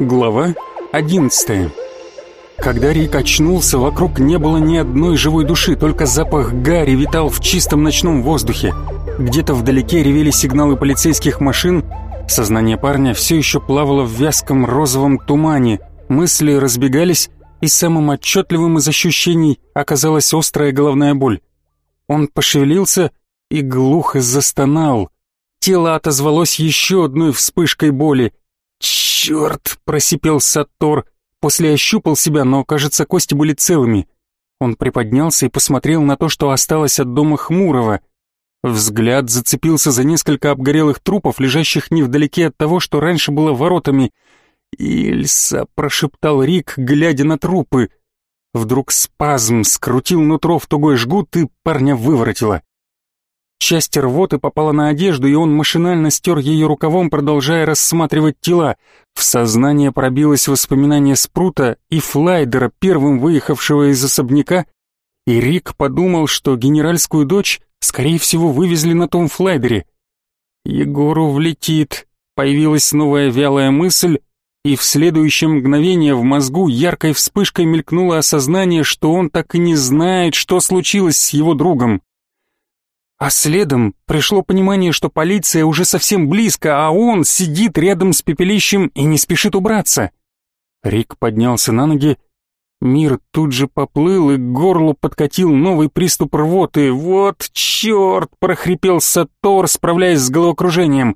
Глава 11 Когда Рик очнулся, вокруг не было ни одной живой души, только запах гари витал в чистом ночном воздухе. Где-то вдалеке ревели сигналы полицейских машин, сознание парня все еще плавало в вязком розовом тумане, мысли разбегались, и самым отчетливым из ощущений оказалась острая головная боль. Он пошевелился и глухо застонал. Тело отозвалось еще одной вспышкой боли. «Черт!» — просипел Саттор. После ощупал себя, но, кажется, кости были целыми. Он приподнялся и посмотрел на то, что осталось от дома Хмурого. Взгляд зацепился за несколько обгорелых трупов, лежащих невдалеке от того, что раньше было воротами. «Ильса!» — прошептал Рик, глядя на трупы. Вдруг спазм скрутил нутро в тугой жгут и парня выворотило. Часть рвоты попала на одежду, и он машинально стер ее рукавом, продолжая рассматривать тела. В сознание пробилось воспоминание Спрута и Флайдера, первым выехавшего из особняка, и Рик подумал, что генеральскую дочь, скорее всего, вывезли на том Флайдере. Егору влетит. Появилась новая вялая мысль, и в следующее мгновение в мозгу яркой вспышкой мелькнуло осознание, что он так и не знает, что случилось с его другом. А следом пришло понимание, что полиция уже совсем близко, а он сидит рядом с пепелищем и не спешит убраться. Рик поднялся на ноги. Мир тут же поплыл и к горлу подкатил новый приступ рвоты. «Вот черт!» — прохрипел Сатор, справляясь с головокружением.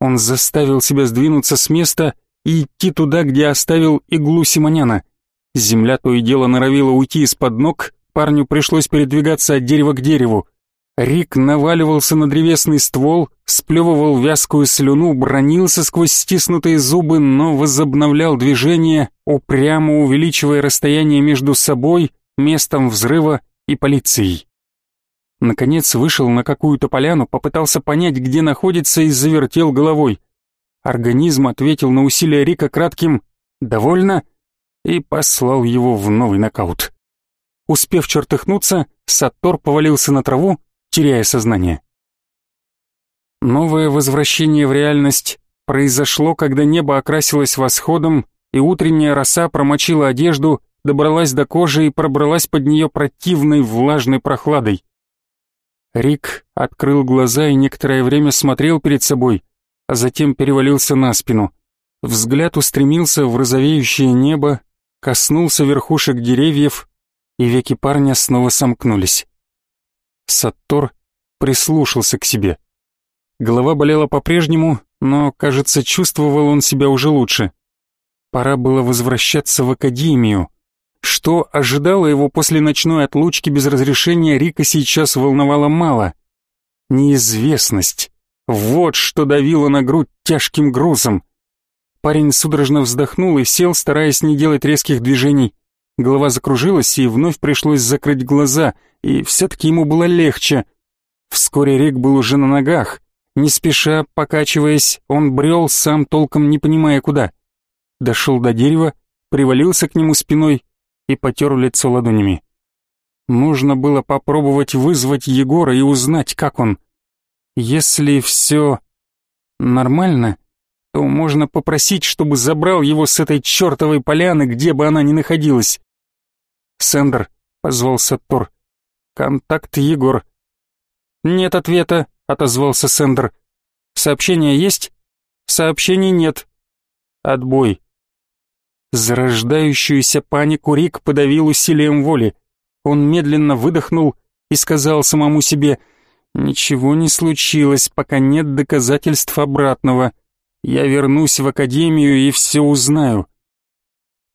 Он заставил себя сдвинуться с места и идти туда, где оставил иглу Симоняна. Земля то и дело норовила уйти из-под ног, парню пришлось передвигаться от дерева к дереву. Рик наваливался на древесный ствол, сплевывал вязкую слюну, бронился сквозь стиснутые зубы, но возобновлял движение, упрямо увеличивая расстояние между собой, местом взрыва и полицией. Наконец вышел на какую-то поляну, попытался понять, где находится, и завертел головой. Организм ответил на усилия Рика кратким «довольно» и послал его в новый нокаут. Успев чертыхнуться, Саттор повалился на траву, теряя сознание. Новое возвращение в реальность произошло, когда небо окрасилось восходом, и утренняя роса промочила одежду, добралась до кожи и пробралась под нее противной влажной прохладой. Рик открыл глаза и некоторое время смотрел перед собой, а затем перевалился на спину. Взгляд устремился в розовеющее небо, коснулся верхушек деревьев, и веки парня снова сомкнулись. Саттор прислушался к себе. Голова болела по-прежнему, но, кажется, чувствовал он себя уже лучше. Пора было возвращаться в академию. Что ожидало его после ночной отлучки без разрешения, Рика сейчас волновало мало. Неизвестность. Вот что давило на грудь тяжким грузом. Парень судорожно вздохнул и сел, стараясь не делать резких движений. Голова закружилась, и вновь пришлось закрыть глаза, и все-таки ему было легче. Вскоре Рик был уже на ногах. Не спеша, покачиваясь, он брел, сам толком не понимая куда. Дошел до дерева, привалился к нему спиной и потер лицо ладонями. Нужно было попробовать вызвать Егора и узнать, как он. Если все нормально, то можно попросить, чтобы забрал его с этой чертовой поляны, где бы она ни находилась. «Сендер», — позвался Тор. «Контакт Егор». «Нет ответа», — отозвался Сендер. «Сообщение есть?» «Сообщений нет». «Отбой». Зарождающуюся панику Рик подавил усилием воли. Он медленно выдохнул и сказал самому себе, «Ничего не случилось, пока нет доказательств обратного. Я вернусь в академию и все узнаю».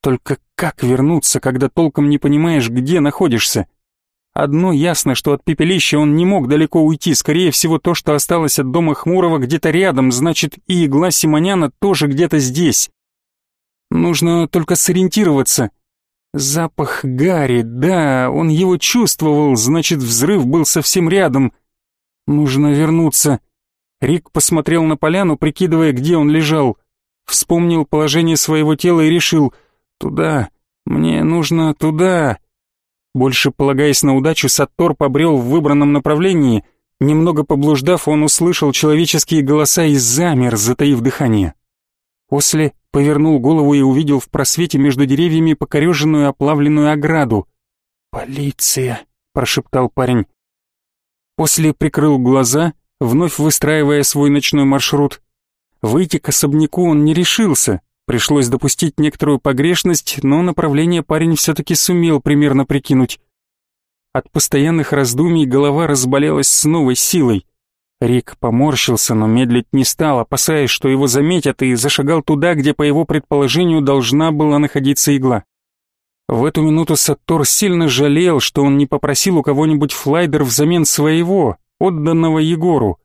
Только как вернуться, когда толком не понимаешь, где находишься? Одно ясно, что от пепелища он не мог далеко уйти, скорее всего, то, что осталось от дома Хмурого где-то рядом, значит, и игла Симоняна тоже где-то здесь. Нужно только сориентироваться. Запах Гарри, да, он его чувствовал, значит, взрыв был совсем рядом. Нужно вернуться. Рик посмотрел на поляну, прикидывая, где он лежал. Вспомнил положение своего тела и решил — Туда. Мне нужно туда. Больше полагаясь на удачу, Саттор побрел в выбранном направлении. Немного поблуждав, он услышал человеческие голоса и замер, затаив дыхание. После повернул голову и увидел в просвете между деревьями покореженную оплавленную ограду. «Полиция!» — прошептал парень. После прикрыл глаза, вновь выстраивая свой ночной маршрут. Выйти к особняку он не решился, пришлось допустить некоторую погрешность, но направление парень все-таки сумел примерно прикинуть. От постоянных раздумий голова разболелась с новой силой. Рик поморщился, но медлить не стал, опасаясь, что его заметят, и зашагал туда, где, по его предположению, должна была находиться игла. В эту минуту Саттор сильно жалел, что он не попросил у кого-нибудь флайдер взамен своего, отданного Егору.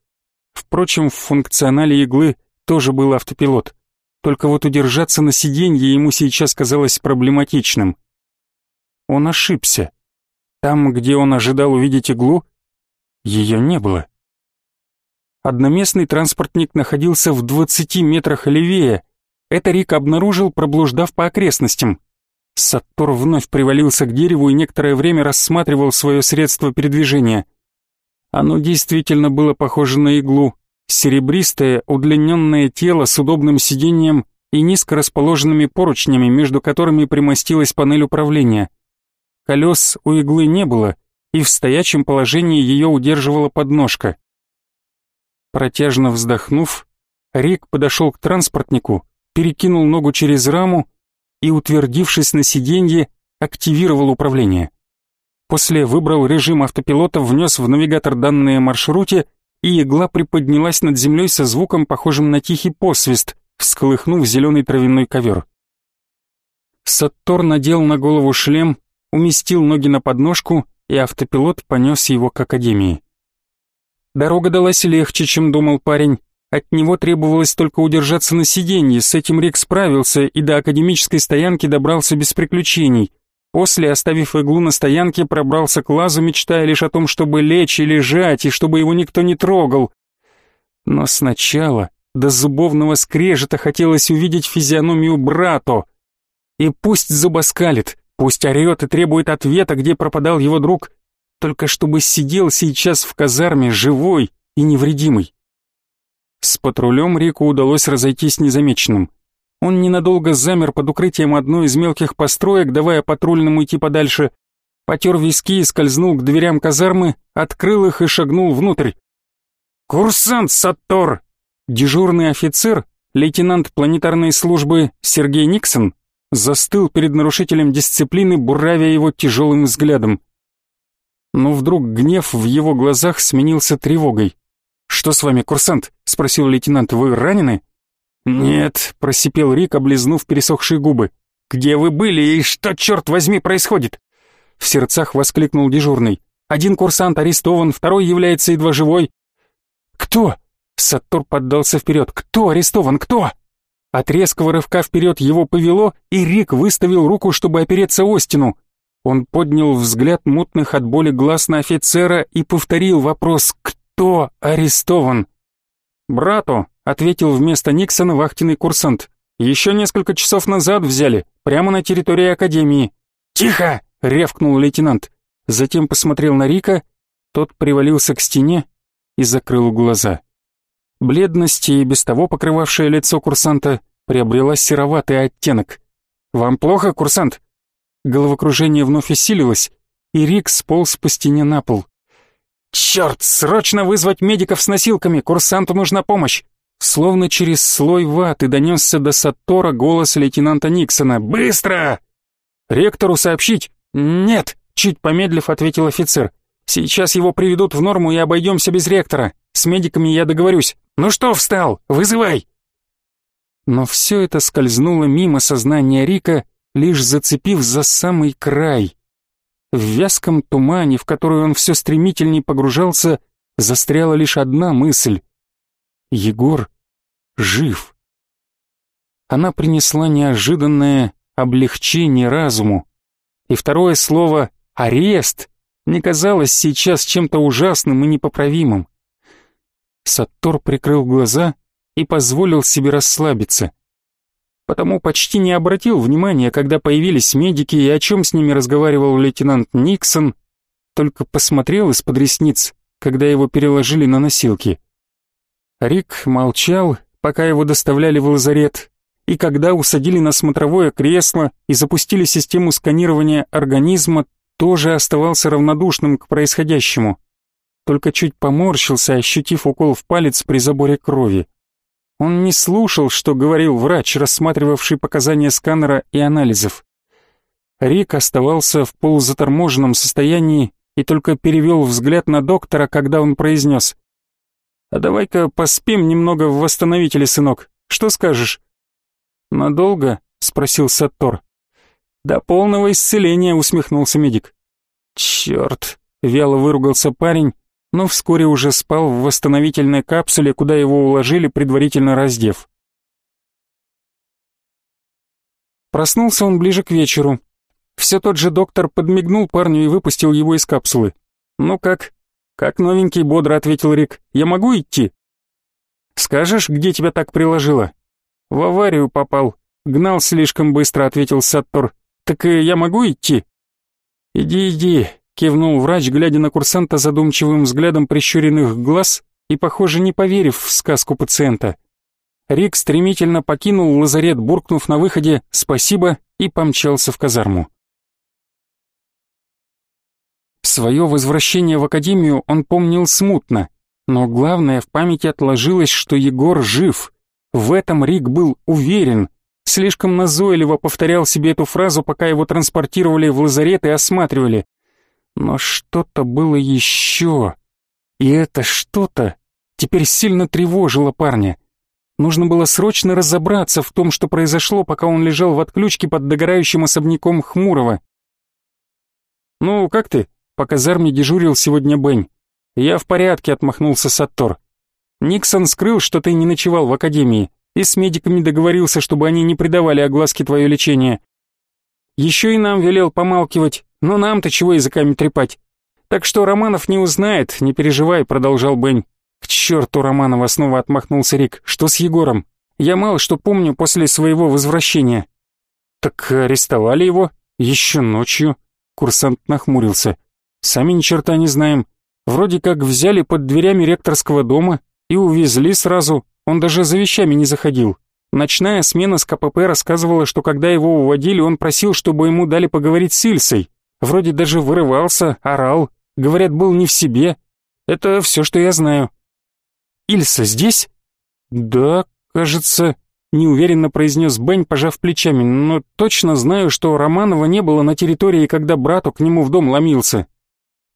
Впрочем, в функционале иглы тоже был автопилот. Только вот удержаться на сиденье ему сейчас казалось проблематичным. Он ошибся. Там, где он ожидал увидеть иглу, ее не было. Одноместный транспортник находился в 20 метрах левее. Это Рик обнаружил, проблуждав по окрестностям. Саттор вновь привалился к дереву и некоторое время рассматривал свое средство передвижения. Оно действительно было похоже на иглу. Серебристое, удлиненное тело с удобным сиденьем и низко расположенными поручнями, между которыми примостилась панель управления. Колес у иглы не было, и в стоячем положении ее удерживала подножка. Протяжно вздохнув, Рик подошел к транспортнику, перекинул ногу через раму и, утвердившись на сиденье, активировал управление. После выбрал режим автопилота, внес в навигатор данные о маршруте, и игла приподнялась над землей со звуком, похожим на тихий посвист, всколыхнув зеленый травяной ковер. Саттор надел на голову шлем, уместил ноги на подножку, и автопилот понес его к академии. Дорога далась легче, чем думал парень. От него требовалось только удержаться на сиденье, с этим Рик справился и до академической стоянки добрался без приключений. После, оставив иглу на стоянке, пробрался к лазу, мечтая лишь о том, чтобы лечь и лежать, и чтобы его никто не трогал. Но сначала до зубовного скрежета хотелось увидеть физиономию брато. И пусть зубоскалит, пусть орет и требует ответа, где пропадал его друг, только чтобы сидел сейчас в казарме живой и невредимый. С патрулем Рику удалось разойтись незамеченным. Он ненадолго замер под укрытием одной из мелких построек, давая патрульному идти подальше, потер виски и скользнул к дверям казармы, открыл их и шагнул внутрь. «Курсант Саттор!» Дежурный офицер, лейтенант планетарной службы Сергей Никсон, застыл перед нарушителем дисциплины, буравя его тяжелым взглядом но вдруг гнев в его глазах сменился тревогой. «Что с вами, курсант?» — спросил лейтенант. «Вы ранены?» «Нет», — просипел Рик, облизнув пересохшие губы. «Где вы были и что, черт возьми, происходит?» В сердцах воскликнул дежурный. «Один курсант арестован, второй является едва живой». «Кто?» Саттор поддался вперед. «Кто арестован? Кто?» От резкого рывка вперед его повело, и Рик выставил руку, чтобы опереться о стену. Он поднял взгляд мутных от боли глаз на офицера и повторил вопрос «Кто арестован?» «Брату», — ответил вместо Никсона вахтенный курсант. «Еще несколько часов назад взяли, прямо на территории Академии». «Тихо!» — рявкнул лейтенант. Затем посмотрел на Рика, тот привалился к стене и закрыл глаза. Бледность и без того покрывавшее лицо курсанта приобрела сероватый оттенок. «Вам плохо, курсант?» Головокружение вновь усилилось, и Рик сполз по стене на пол. «Черт, срочно вызвать медиков с носилками, курсанту нужна помощь!» Словно через слой ваты донесся до Саттора голос лейтенанта Никсона. «Быстро!» «Ректору сообщить?» «Нет», — чуть помедлив ответил офицер. «Сейчас его приведут в норму и обойдемся без ректора. С медиками я договорюсь. Ну что встал? Вызывай!» Но все это скользнуло мимо сознания Рика, лишь зацепив за самый край. В вязком тумане, в который он все стремительней погружался, застряла лишь одна мысль. Егор жив. Она принесла неожиданное облегчение разуму. И второе слово «арест» не казалось сейчас чем-то ужасным и непоправимым. Саттор прикрыл глаза и позволил себе расслабиться. Потому почти не обратил внимания, когда появились медики и о чем с ними разговаривал лейтенант Никсон, только посмотрел из-под ресниц, когда его переложили на носилки. Рик молчал, пока его доставляли в лазарет, и когда усадили на смотровое кресло и запустили систему сканирования организма, тоже оставался равнодушным к происходящему. Только чуть поморщился, ощутив укол в палец при заборе крови. Он не слушал, что говорил врач, рассматривавший показания сканера и анализов. Рик оставался в полузаторможенном состоянии и только перевел взгляд на доктора, когда он произнес. «А давай-ка поспим немного в восстановителе, сынок. Что скажешь?» «Надолго?» — спросил Саттор. «До полного исцеления», — усмехнулся медик. «Черт!» — вяло выругался парень, но вскоре уже спал в восстановительной капсуле, куда его уложили, предварительно раздев. Проснулся он ближе к вечеру. Все тот же доктор подмигнул парню и выпустил его из капсулы. «Ну как?» «Как новенький, бодро ответил Рик. «Я могу идти?» «Скажешь, где тебя так приложило?» «В аварию попал. Гнал слишком быстро», — ответил Саттор. «Так и я могу идти?» «Иди, иди», — кивнул врач, глядя на курсанта задумчивым взглядом прищуренных глаз и, похоже, не поверив в сказку пациента. Рик стремительно покинул лазарет, буркнув на выходе «спасибо» и помчался в казарму. Свое возвращение в академию он помнил смутно, но главное в памяти отложилось, что Егор жив — в этом Рик был уверен. Слишком назойливо повторял себе эту фразу, пока его транспортировали в лазарет и осматривали. Но что-то было еще. И это что-то теперь сильно тревожило парня. Нужно было срочно разобраться в том, что произошло, пока он лежал в отключке под догорающим особняком Хмурого. «Ну, как ты?» — по казарме дежурил сегодня Бень. «Я в порядке», — отмахнулся Саттор. Никсон скрыл, что ты не ночевал в академии, и с медиками договорился, чтобы они не придавали огласке твое лечение. Еще и нам велел помалкивать, но нам-то чего языками трепать. Так что Романов не узнает, не переживай, продолжал Бень. К черту Романова снова отмахнулся Рик. Что с Егором? Я мало что помню после своего возвращения. Так арестовали его еще ночью. Курсант нахмурился. Сами ни черта не знаем. Вроде как взяли под дверями ректорского дома, и увезли сразу, он даже за вещами не заходил. Ночная смена с КПП рассказывала, что когда его уводили, он просил, чтобы ему дали поговорить с Ильсой. Вроде даже вырывался, орал, говорят, был не в себе. Это все, что я знаю. Ильса здесь? Да, кажется, неуверенно произнес Бень, пожав плечами, но точно знаю, что Романова не было на территории, когда брату к нему в дом ломился.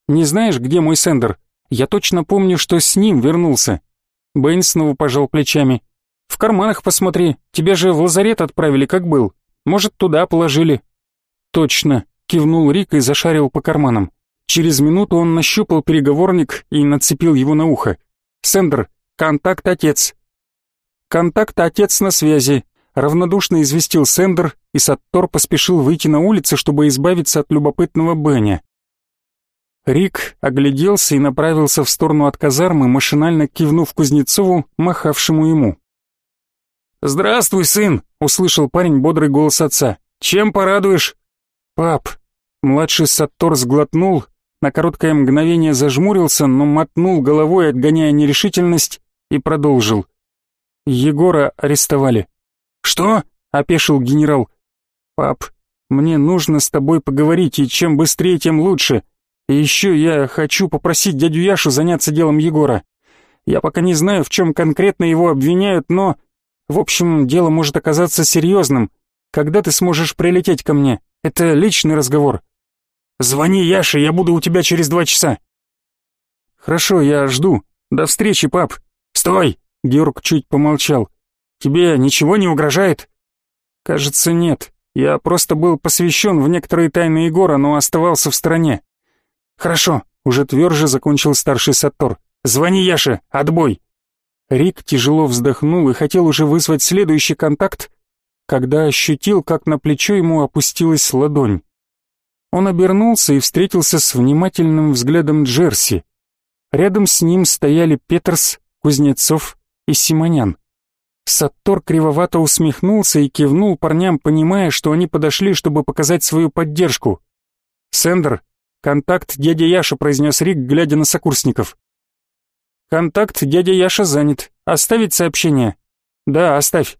Не знаешь, где мой Сендер? Я точно помню, что с ним вернулся. Бэйн снова пожал плечами. «В карманах посмотри, тебя же в лазарет отправили, как был. Может, туда положили». «Точно», — кивнул Рик и зашарил по карманам. Через минуту он нащупал переговорник и нацепил его на ухо. «Сендер, контакт отец». «Контакт отец на связи», — равнодушно известил Сендер, и Саттор поспешил выйти на улицу, чтобы избавиться от любопытного Беня. Рик огляделся и направился в сторону от казармы, машинально кивнув Кузнецову, махавшему ему. «Здравствуй, сын!» — услышал парень бодрый голос отца. «Чем порадуешь?» «Пап!» Младший Саттор сглотнул, на короткое мгновение зажмурился, но мотнул головой, отгоняя нерешительность, и продолжил. «Егора арестовали». «Что?» — опешил генерал. «Пап, мне нужно с тобой поговорить, и чем быстрее, тем лучше. И еще я хочу попросить дядю Яшу заняться делом Егора. Я пока не знаю, в чем конкретно его обвиняют, но... В общем, дело может оказаться серьезным. Когда ты сможешь прилететь ко мне? Это личный разговор. Звони Яше, я буду у тебя через два часа. Хорошо, я жду. До встречи, пап. Стой! Георг чуть помолчал. Тебе ничего не угрожает? Кажется, нет. Я просто был посвящен в некоторые тайны Егора, но оставался в стороне. «Хорошо», — уже тверже закончил старший Саттор. «Звони Яше, отбой!» Рик тяжело вздохнул и хотел уже вызвать следующий контакт, когда ощутил, как на плечо ему опустилась ладонь. Он обернулся и встретился с внимательным взглядом Джерси. Рядом с ним стояли Петерс, Кузнецов и Симонян. Саттор кривовато усмехнулся и кивнул парням, понимая, что они подошли, чтобы показать свою поддержку. «Сендер, контакт дядя Яша», — произнес Рик, глядя на сокурсников. «Контакт дядя Яша занят. Оставить сообщение?» «Да, оставь.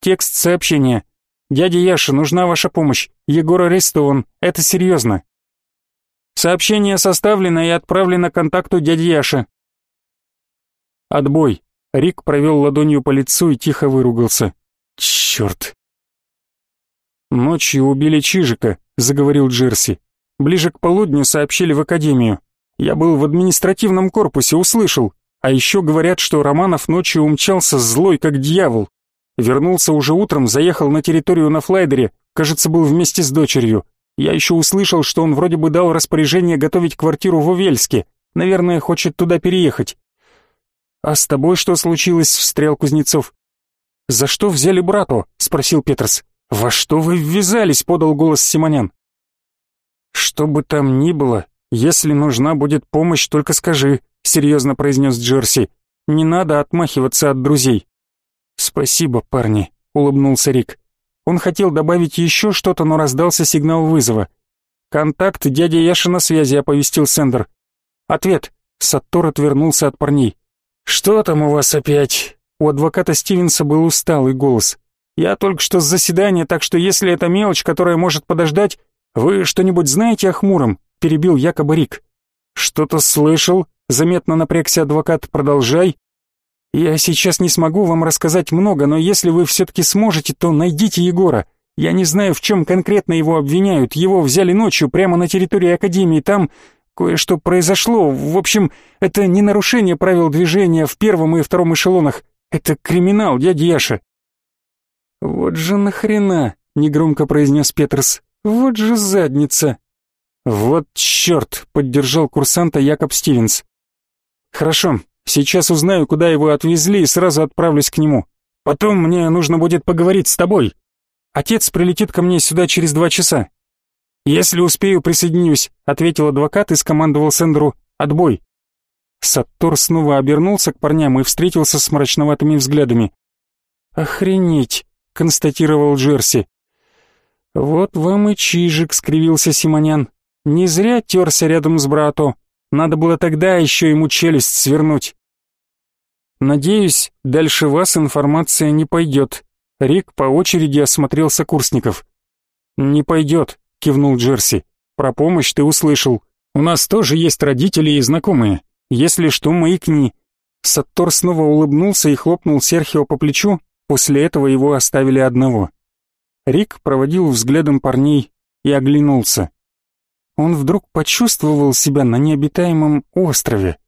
Текст сообщения. Дядя Яша, нужна ваша помощь. Егор арестован. Это серьезно». Сообщение составлено и отправлено контакту дяди Яша. Отбой. Рик провел ладонью по лицу и тихо выругался. Черт. Ночью убили Чижика, заговорил Джерси. Ближе к полудню сообщили в академию. Я был в административном корпусе, услышал. А еще говорят, что Романов ночью умчался злой как дьявол. Вернулся уже утром, заехал на территорию на флайдере, кажется, был вместе с дочерью. Я еще услышал, что он вроде бы дал распоряжение готовить квартиру в Увельске. Наверное, хочет туда переехать. «А с тобой что случилось?» — встрял Кузнецов. «За что взяли брату?» — спросил Петрос. «Во что вы ввязались?» — подал голос Симонян. «Что бы там ни было, если нужна будет помощь, только скажи», — серьезно произнес Джерси. «Не надо отмахиваться от друзей». «Спасибо, парни», — улыбнулся Рик. Он хотел добавить еще что-то, но раздался сигнал вызова. «Контакт дядя Яша на связи», — оповестил Сендер. «Ответ». Саттор отвернулся от парней. «Что там у вас опять?» У адвоката Стивенса был усталый голос. «Я только что с заседания, так что если это мелочь, которая может подождать, вы что-нибудь знаете о Хмуром?» — перебил якобы Рик. «Что-то слышал?» — заметно напрягся адвокат. «Продолжай». «Я сейчас не смогу вам рассказать много, но если вы все-таки сможете, то найдите Егора. Я не знаю, в чем конкретно его обвиняют. Его взяли ночью прямо на территории Академии. Там Кое-что произошло. В общем, это не нарушение правил движения в первом и втором эшелонах. Это криминал, дядя Яша. Вот же нахрена, негромко произнес Петерс. Вот же задница. Вот черт, поддержал курсанта Якоб Стивенс. Хорошо, сейчас узнаю, куда его отвезли и сразу отправлюсь к нему. Потом мне нужно будет поговорить с тобой. Отец прилетит ко мне сюда через два часа. «Если успею, присоединюсь», — ответил адвокат и скомандовал Сендеру «Отбой». Саттор снова обернулся к парням и встретился с мрачноватыми взглядами. «Охренеть», — констатировал Джерси. «Вот вам и чижик», — скривился Симонян. «Не зря терся рядом с брату. Надо было тогда еще ему челюсть свернуть». «Надеюсь, дальше вас информация не пойдет». Рик по очереди осмотрел сокурсников. «Не пойдет. — кивнул Джерси. «Про помощь ты услышал. У нас тоже есть родители и знакомые. Если что, маякни». Саттор снова улыбнулся и хлопнул Серхио по плечу, после этого его оставили одного. Рик проводил взглядом парней и оглянулся. Он вдруг почувствовал себя на необитаемом острове.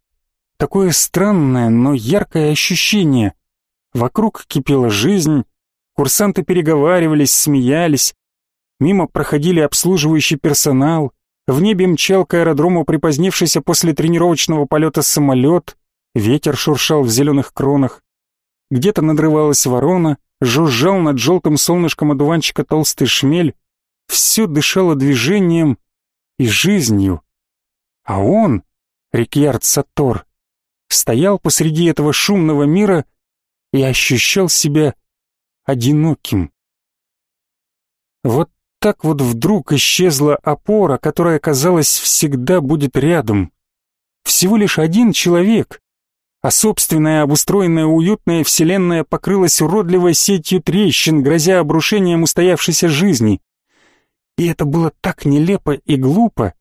Такое странное, но яркое ощущение. Вокруг кипела жизнь, курсанты переговаривались, смеялись, Мимо проходили обслуживающий персонал, в небе мчал к аэродрому припозднившийся после тренировочного полета самолет, ветер шуршал в зеленых кронах. Где-то надрывалась ворона, жужжал над желтым солнышком одуванчика толстый шмель. Все дышало движением и жизнью. А он, Рикьярд Сатор, стоял посреди этого шумного мира и ощущал себя одиноким. Вот так вот вдруг исчезла опора, которая, казалось, всегда будет рядом. Всего лишь один человек, а собственная обустроенная уютная вселенная покрылась уродливой сетью трещин, грозя обрушением устоявшейся жизни. И это было так нелепо и глупо,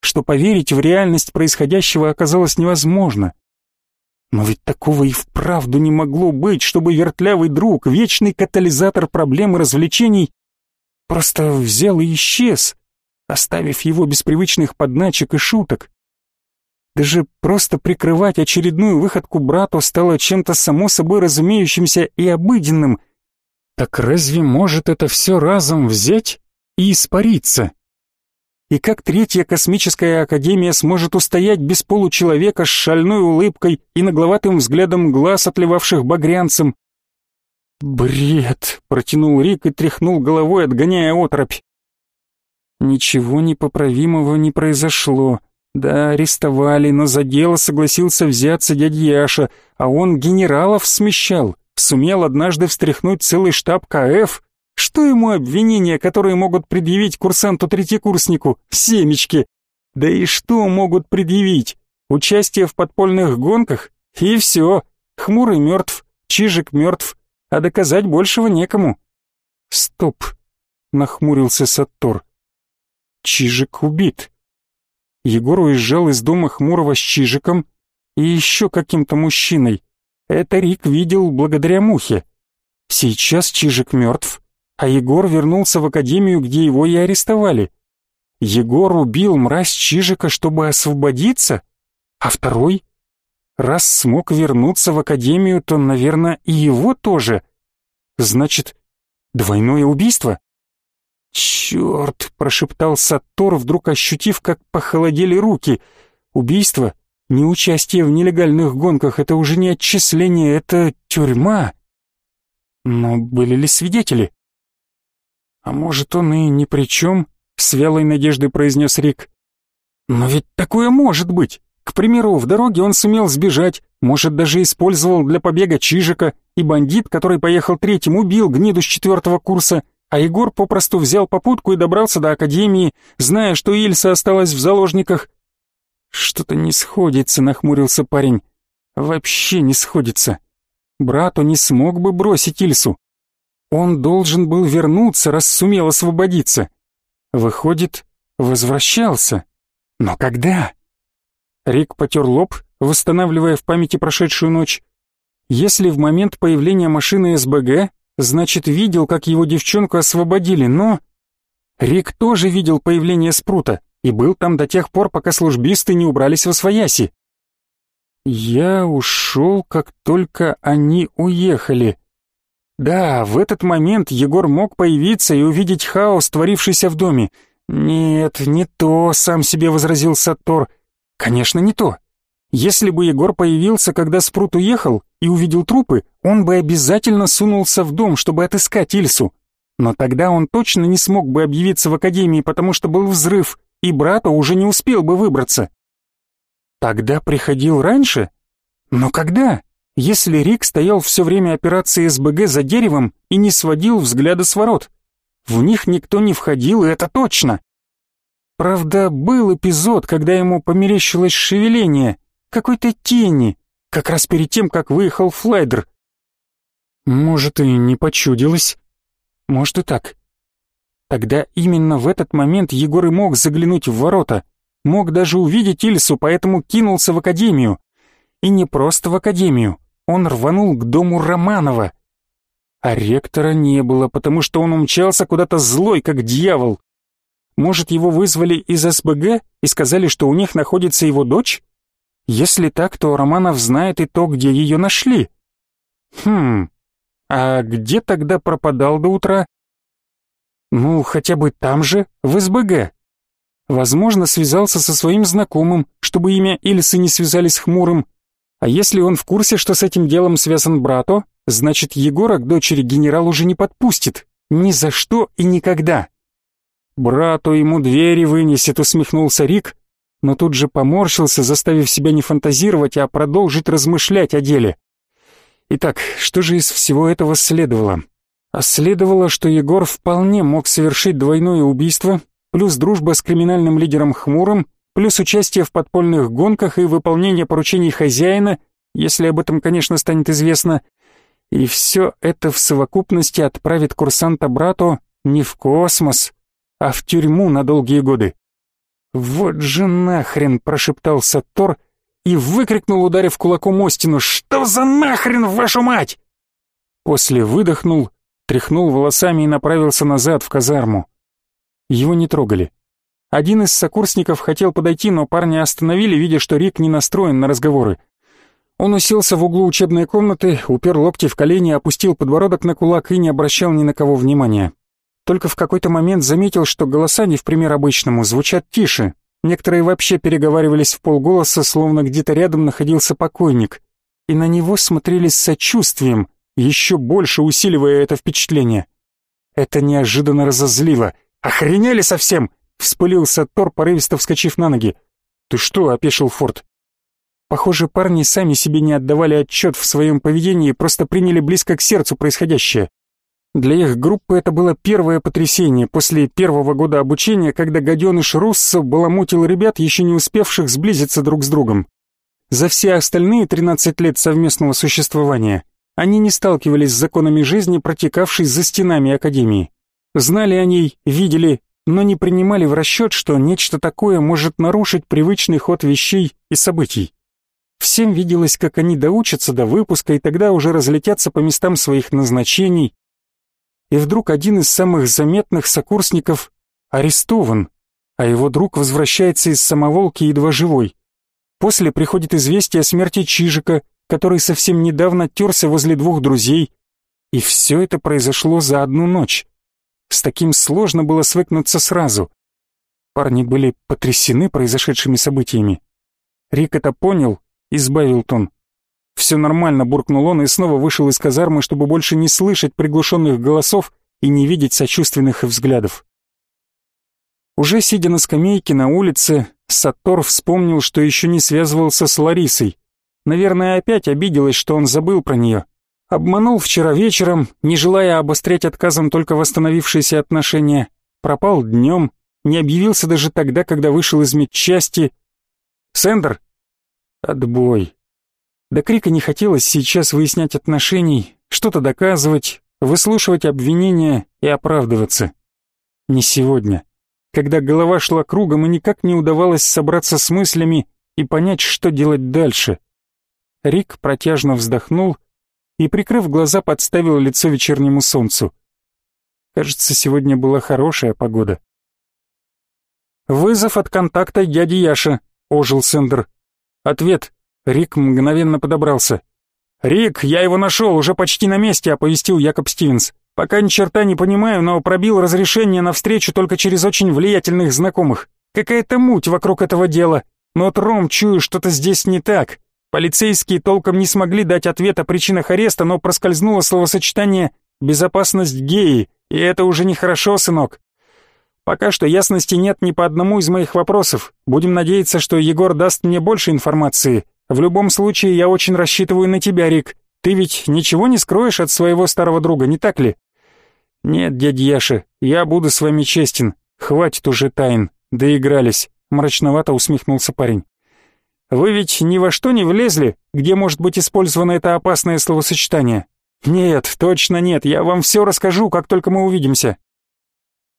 что поверить в реальность происходящего оказалось невозможно. Но ведь такого и вправду не могло быть, чтобы вертлявый друг, вечный катализатор проблем и развлечений, просто взял и исчез, оставив его без привычных подначек и шуток. Даже просто прикрывать очередную выходку брату стало чем-то само собой разумеющимся и обыденным. Так разве может это все разом взять и испариться? И как третья космическая академия сможет устоять без получеловека с шальной улыбкой и нагловатым взглядом глаз, отливавших багрянцем? «Бред!» — протянул Рик и тряхнул головой, отгоняя отропь. Ничего непоправимого не произошло. Да, арестовали, но за дело согласился взяться дядя Яша, а он генералов смещал, Сумел однажды встряхнуть целый штаб КФ. Что ему обвинения, которые могут предъявить курсанту-третьекурснику? Семечки. Да и что могут предъявить? Участие в подпольных гонках? И все. Хмурый мертв, Чижик мертв, а доказать большего некому. Стоп, нахмурился Саттор. Чижик убит. Егор уезжал из дома Хмурого с Чижиком и еще каким-то мужчиной. Это Рик видел благодаря Мухе. Сейчас Чижик мертв, а Егор вернулся в академию, где его и арестовали. Егор убил мразь Чижика, чтобы освободиться? А второй? Раз смог вернуться в академию, то, наверное, и его тоже. Значит, двойное убийство? «Черт!» — прошептал Саттор, вдруг ощутив, как похолодели руки. «Убийство? Не участие в нелегальных гонках, это уже не отчисление, это тюрьма!» Но были ли свидетели? «А может, он и ни при чем?» — с вялой надеждой произнес Рик. «Но ведь такое может быть! К примеру, в дороге он сумел сбежать, может, даже использовал для побега Чижика, и бандит, который поехал третьим, убил гниду с четвертого курса, а Егор попросту взял попутку и добрался до академии, зная, что Ильса осталась в заложниках. Что-то не сходится, нахмурился парень. Вообще не сходится. Брату не смог бы бросить Ильсу. Он должен был вернуться, раз сумел освободиться. Выходит, возвращался. Но когда? Рик потер лоб, восстанавливая в памяти прошедшую ночь. Если в момент появления машины СБГ Значит, видел, как его девчонку освободили, но... Рик тоже видел появление Спрута и был там до тех пор, пока службисты не убрались во свояси. Я ушел, как только они уехали. Да, в этот момент Егор мог появиться и увидеть хаос, творившийся в доме. Нет, не то, сам себе возразил Саттор. Конечно, не то. Если бы Егор появился, когда Спрут уехал, и увидел трупы, он бы обязательно сунулся в дом, чтобы отыскать Ильсу. Но тогда он точно не смог бы объявиться в академии, потому что был взрыв, и брата уже не успел бы выбраться. Тогда приходил раньше? Но когда? Если Рик стоял все время операции СБГ за деревом и не сводил взгляда с ворот. В них никто не входил, и это точно. Правда, был эпизод, когда ему померещилось шевеление, какой-то тени, как раз перед тем, как выехал Флайдер. Может, и не почудилось. Может и так. Тогда именно в этот момент Егор и мог заглянуть в ворота, мог даже увидеть Ильсу, поэтому кинулся в академию. И не просто в академию, он рванул к дому Романова. А ректора не было, потому что он умчался куда-то злой, как дьявол. Может, его вызвали из СБГ и сказали, что у них находится его дочь? Если так, то Романов знает и то, где ее нашли. Хм, а где тогда пропадал до утра? Ну, хотя бы там же, в СБГ. Возможно, связался со своим знакомым, чтобы имя Ильсы не связали с Хмурым. А если он в курсе, что с этим делом связан брато, значит, Егора к дочери генерал уже не подпустит. Ни за что и никогда. «Брату ему двери вынесет», — усмехнулся Рик, но тут же поморщился, заставив себя не фантазировать, а продолжить размышлять о деле. Итак, что же из всего этого следовало? А следовало, что Егор вполне мог совершить двойное убийство, плюс дружба с криминальным лидером Хмурым, плюс участие в подпольных гонках и выполнение поручений хозяина, если об этом, конечно, станет известно, и все это в совокупности отправит курсанта брату не в космос, а в тюрьму на долгие годы. «Вот же нахрен!» — прошептал Саттор и выкрикнул, ударив кулаком о стену. «Что за нахрен, вашу мать?» После выдохнул, тряхнул волосами и направился назад в казарму. Его не трогали. Один из сокурсников хотел подойти, но парня остановили, видя, что Рик не настроен на разговоры. Он уселся в углу учебной комнаты, упер локти в колени, опустил подбородок на кулак и не обращал ни на кого внимания. Только в какой-то момент заметил, что голоса, не в пример обычному, звучат тише. Некоторые вообще переговаривались в полголоса, словно где-то рядом находился покойник. И на него смотрели с сочувствием, еще больше усиливая это впечатление. Это неожиданно разозлило. «Охренели совсем!» — вспылился Тор, порывисто вскочив на ноги. «Ты что?» — опешил Форд. Похоже, парни сами себе не отдавали отчет в своем поведении просто приняли близко к сердцу происходящее. Для их группы это было первое потрясение после первого года обучения, когда гаденыш Руссо баламутил ребят, еще не успевших сблизиться друг с другом. За все остальные 13 лет совместного существования они не сталкивались с законами жизни, протекавшей за стенами Академии. Знали о ней, видели, но не принимали в расчет, что нечто такое может нарушить привычный ход вещей и событий. Всем виделось, как они доучатся до выпуска и тогда уже разлетятся по местам своих назначений. И вдруг один из самых заметных сокурсников арестован, а его друг возвращается из самоволки едва живой. После приходит известие о смерти Чижика, который совсем недавно терся возле двух друзей. И все это произошло за одну ночь. С таким сложно было свыкнуться сразу. Парни были потрясены произошедшими событиями. Рик это понял избавил тон. «Все нормально», — буркнул он и снова вышел из казармы, чтобы больше не слышать приглушенных голосов и не видеть сочувственных взглядов. Уже сидя на скамейке на улице, Сатор вспомнил, что еще не связывался с Ларисой. Наверное, опять обиделась, что он забыл про нее. Обманул вчера вечером, не желая обострять отказом только восстановившиеся отношения. Пропал днем, не объявился даже тогда, когда вышел из медчасти. «Сэндер, Отбой. До крика не хотелось сейчас выяснять отношений, что-то доказывать, выслушивать обвинения и оправдываться. Не сегодня, когда голова шла кругом и никак не удавалось собраться с мыслями и понять, что делать дальше. Рик протяжно вздохнул и, прикрыв глаза, подставил лицо вечернему солнцу. Кажется, сегодня была хорошая погода. «Вызов от контакта дяди Яша», — ожил Сендер. Ответ. Рик мгновенно подобрался. «Рик, я его нашел, уже почти на месте», — оповестил Якоб Стивенс. «Пока ни черта не понимаю, но пробил разрешение на встречу только через очень влиятельных знакомых. Какая-то муть вокруг этого дела. Но тром чую, что-то здесь не так. Полицейские толком не смогли дать ответ о причинах ареста, но проскользнуло словосочетание «безопасность геи», и это уже нехорошо, сынок. Пока что ясности нет ни по одному из моих вопросов. Будем надеяться, что Егор даст мне больше информации. В любом случае, я очень рассчитываю на тебя, Рик. Ты ведь ничего не скроешь от своего старого друга, не так ли? Нет, дядя Яша, я буду с вами честен. Хватит уже тайн. Доигрались. Мрачновато усмехнулся парень. Вы ведь ни во что не влезли, где может быть использовано это опасное словосочетание? Нет, точно нет. Я вам все расскажу, как только мы увидимся.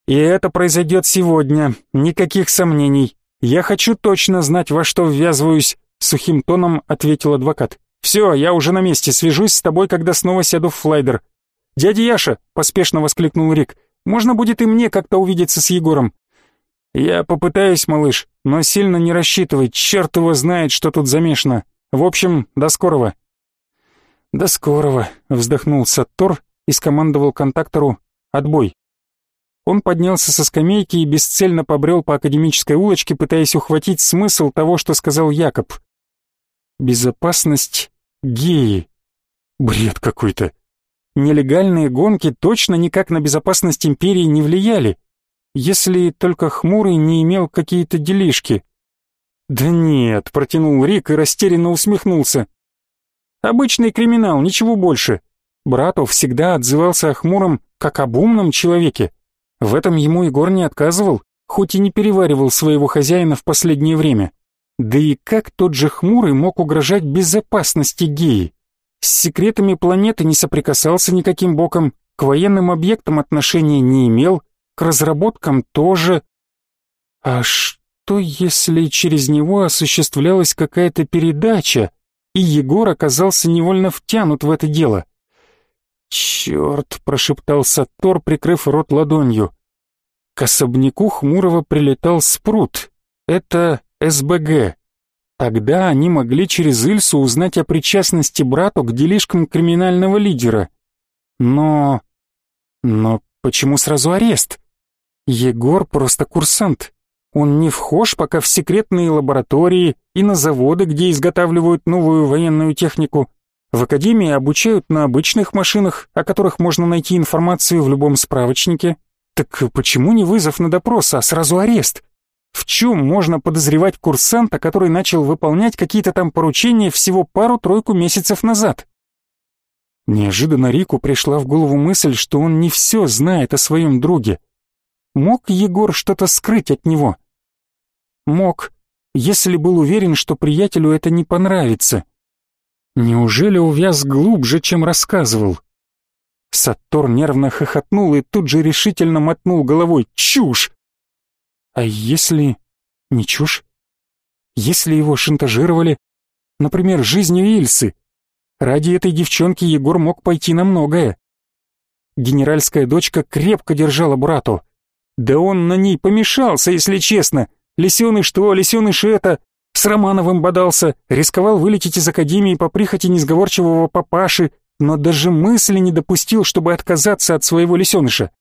И это произойдет сегодня, никаких сомнений. Я хочу точно знать, во что ввязываюсь, сухим тоном ответил адвокат. Все, я уже на месте, свяжусь с тобой, когда снова сяду в флайдер. Дядя Яша, поспешно воскликнул Рик. Можно будет и мне как-то увидеться с Егором. Я попытаюсь, малыш, но сильно не рассчитывай, черт его знает, что тут замешано. В общем, до скорого. До скорого, вздохнул Саттор и скомандовал контактору «Отбой». Он поднялся со скамейки и бесцельно побрел по академической улочке, пытаясь ухватить смысл того, что сказал Якоб. Безопасность геи. Бред какой-то. Нелегальные гонки точно никак на безопасность империи не влияли, если только Хмурый не имел какие-то делишки. «Да нет», — протянул Рик и растерянно усмехнулся. «Обычный криминал, ничего больше. Братов всегда отзывался о Хмуром как об умном человеке. В этом ему Егор не отказывал, хоть и не переваривал своего хозяина в последнее время. Да и как тот же Хмурый мог угрожать безопасности геи? С секретами планеты не соприкасался никаким боком, к военным объектам отношения не имел, к разработкам тоже. А что если через него осуществлялась какая-то передача, и Егор оказался невольно втянут в это дело? «Черт!» — прошептал Саттор, прикрыв рот ладонью. К особняку Хмурого прилетал спрут. Это СБГ. Тогда они могли через Ильсу узнать о причастности брату к делишкам криминального лидера. Но... Но почему сразу арест? Егор просто курсант. Он не вхож пока в секретные лаборатории и на заводы, где изготавливают новую военную технику. В академии обучают на обычных машинах, о которых можно найти информацию в любом справочнике. Так почему не вызов на допрос, а сразу арест? В чем можно подозревать курсанта, который начал выполнять какие-то там поручения всего пару-тройку месяцев назад? Неожиданно Рику пришла в голову мысль, что он не все знает о своем друге. Мог Егор что-то скрыть от него? Мог, если был уверен, что приятелю это не понравится. Неужели увяз глубже, чем рассказывал? Саттор нервно хохотнул и тут же решительно мотнул головой. Чушь! А если... не чушь? Если его шантажировали, например, жизнью Ильсы, ради этой девчонки Егор мог пойти на многое. Генеральская дочка крепко держала брату. Да он на ней помешался, если честно. Лисеныш то, лисеныш это. С Романовым бодался, рисковал вылететь из академии по прихоти несговорчивого папаши, но даже мысли не допустил, чтобы отказаться от своего лисеныша.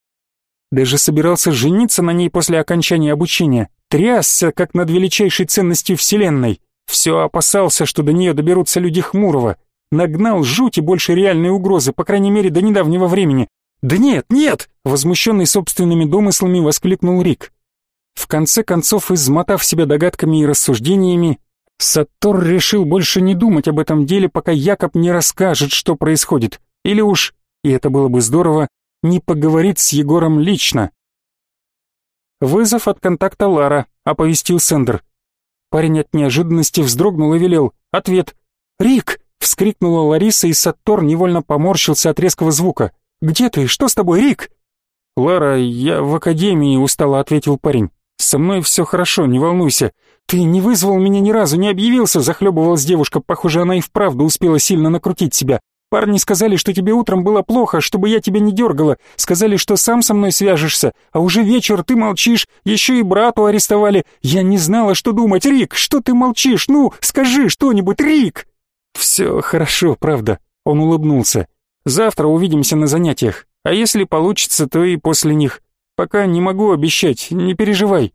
Даже собирался жениться на ней после окончания обучения, трясся, как над величайшей ценностью Вселенной. Все опасался, что до нее доберутся люди Хмурого. Нагнал жуть больше реальной угрозы, по крайней мере, до недавнего времени. «Да нет, нет!» — возмущенный собственными домыслами воскликнул Рик. В конце концов, измотав себя догадками и рассуждениями, Саттор решил больше не думать об этом деле, пока Якоб не расскажет, что происходит. Или уж, и это было бы здорово, не поговорит с Егором лично. «Вызов от контакта Лара», — оповестил Сендер. Парень от неожиданности вздрогнул и велел. «Ответ». «Рик!» — вскрикнула Лариса, и Саттор невольно поморщился от резкого звука. «Где ты? Что с тобой, Рик?» «Лара, я в академии», — устало ответил парень. «Со мной все хорошо, не волнуйся. Ты не вызвал меня ни разу, не объявился», — захлебывалась девушка. Похоже, она и вправду успела сильно накрутить себя. «Парни сказали, что тебе утром было плохо, чтобы я тебя не дергала. Сказали, что сам со мной свяжешься. А уже вечер ты молчишь, еще и брату арестовали. Я не знала, что думать. Рик, что ты молчишь? Ну, скажи что-нибудь, Рик!» «Все хорошо, правда», — он улыбнулся. «Завтра увидимся на занятиях. А если получится, то и после них. Пока не могу обещать, не переживай.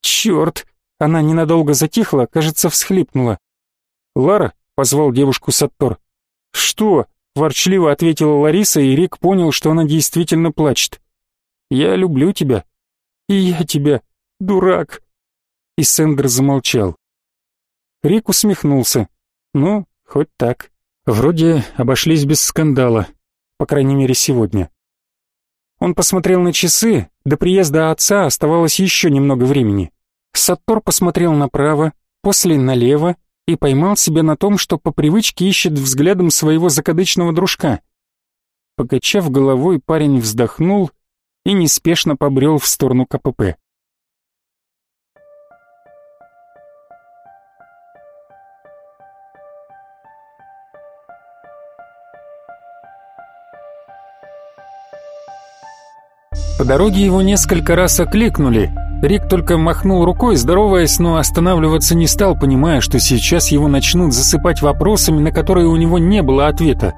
Черт! Она ненадолго затихла, кажется, всхлипнула. Лара позвал девушку Саттор. Что? ворчливо ответила Лариса, и Рик понял, что она действительно плачет. Я люблю тебя. И я тебя, дурак. И Сендер замолчал. Рик усмехнулся. Ну, хоть так. Вроде обошлись без скандала, по крайней мере, сегодня. Он посмотрел на часы, до приезда отца оставалось еще немного времени. Саттор посмотрел направо, после налево и поймал себя на том, что по привычке ищет взглядом своего закадычного дружка. Покачав головой, парень вздохнул и неспешно побрел в сторону КПП. По дороге его несколько раз окликнули. Рик только махнул рукой, здороваясь, но останавливаться не стал, понимая, что сейчас его начнут засыпать вопросами, на которые у него не было ответа.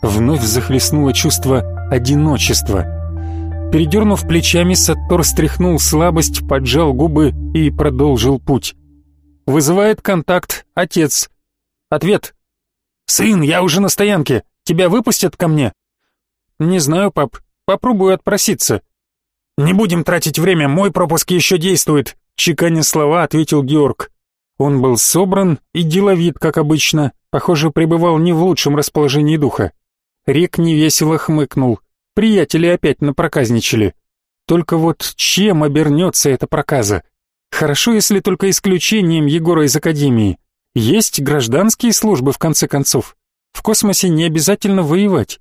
Вновь захлестнуло чувство одиночества. Передернув плечами, Саттор стряхнул слабость, поджал губы и продолжил путь. «Вызывает контакт отец. Ответ. Сын, я уже на стоянке. Тебя выпустят ко мне?» «Не знаю, пап. Попробую отпроситься». «Не будем тратить время, мой пропуск еще действует», — чеканя слова ответил Георг. Он был собран и деловит, как обычно, похоже, пребывал не в лучшем расположении духа. Рек невесело хмыкнул. Приятели опять напроказничали. Только вот чем обернется эта проказа? Хорошо, если только исключением Егора из Академии. Есть гражданские службы, в конце концов. В космосе не обязательно воевать.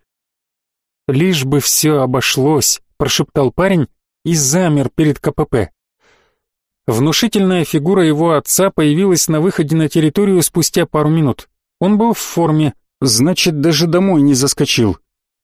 Лишь бы все обошлось, прошептал парень и замер перед КПП. Внушительная фигура его отца появилась на выходе на территорию спустя пару минут. Он был в форме, значит, даже домой не заскочил.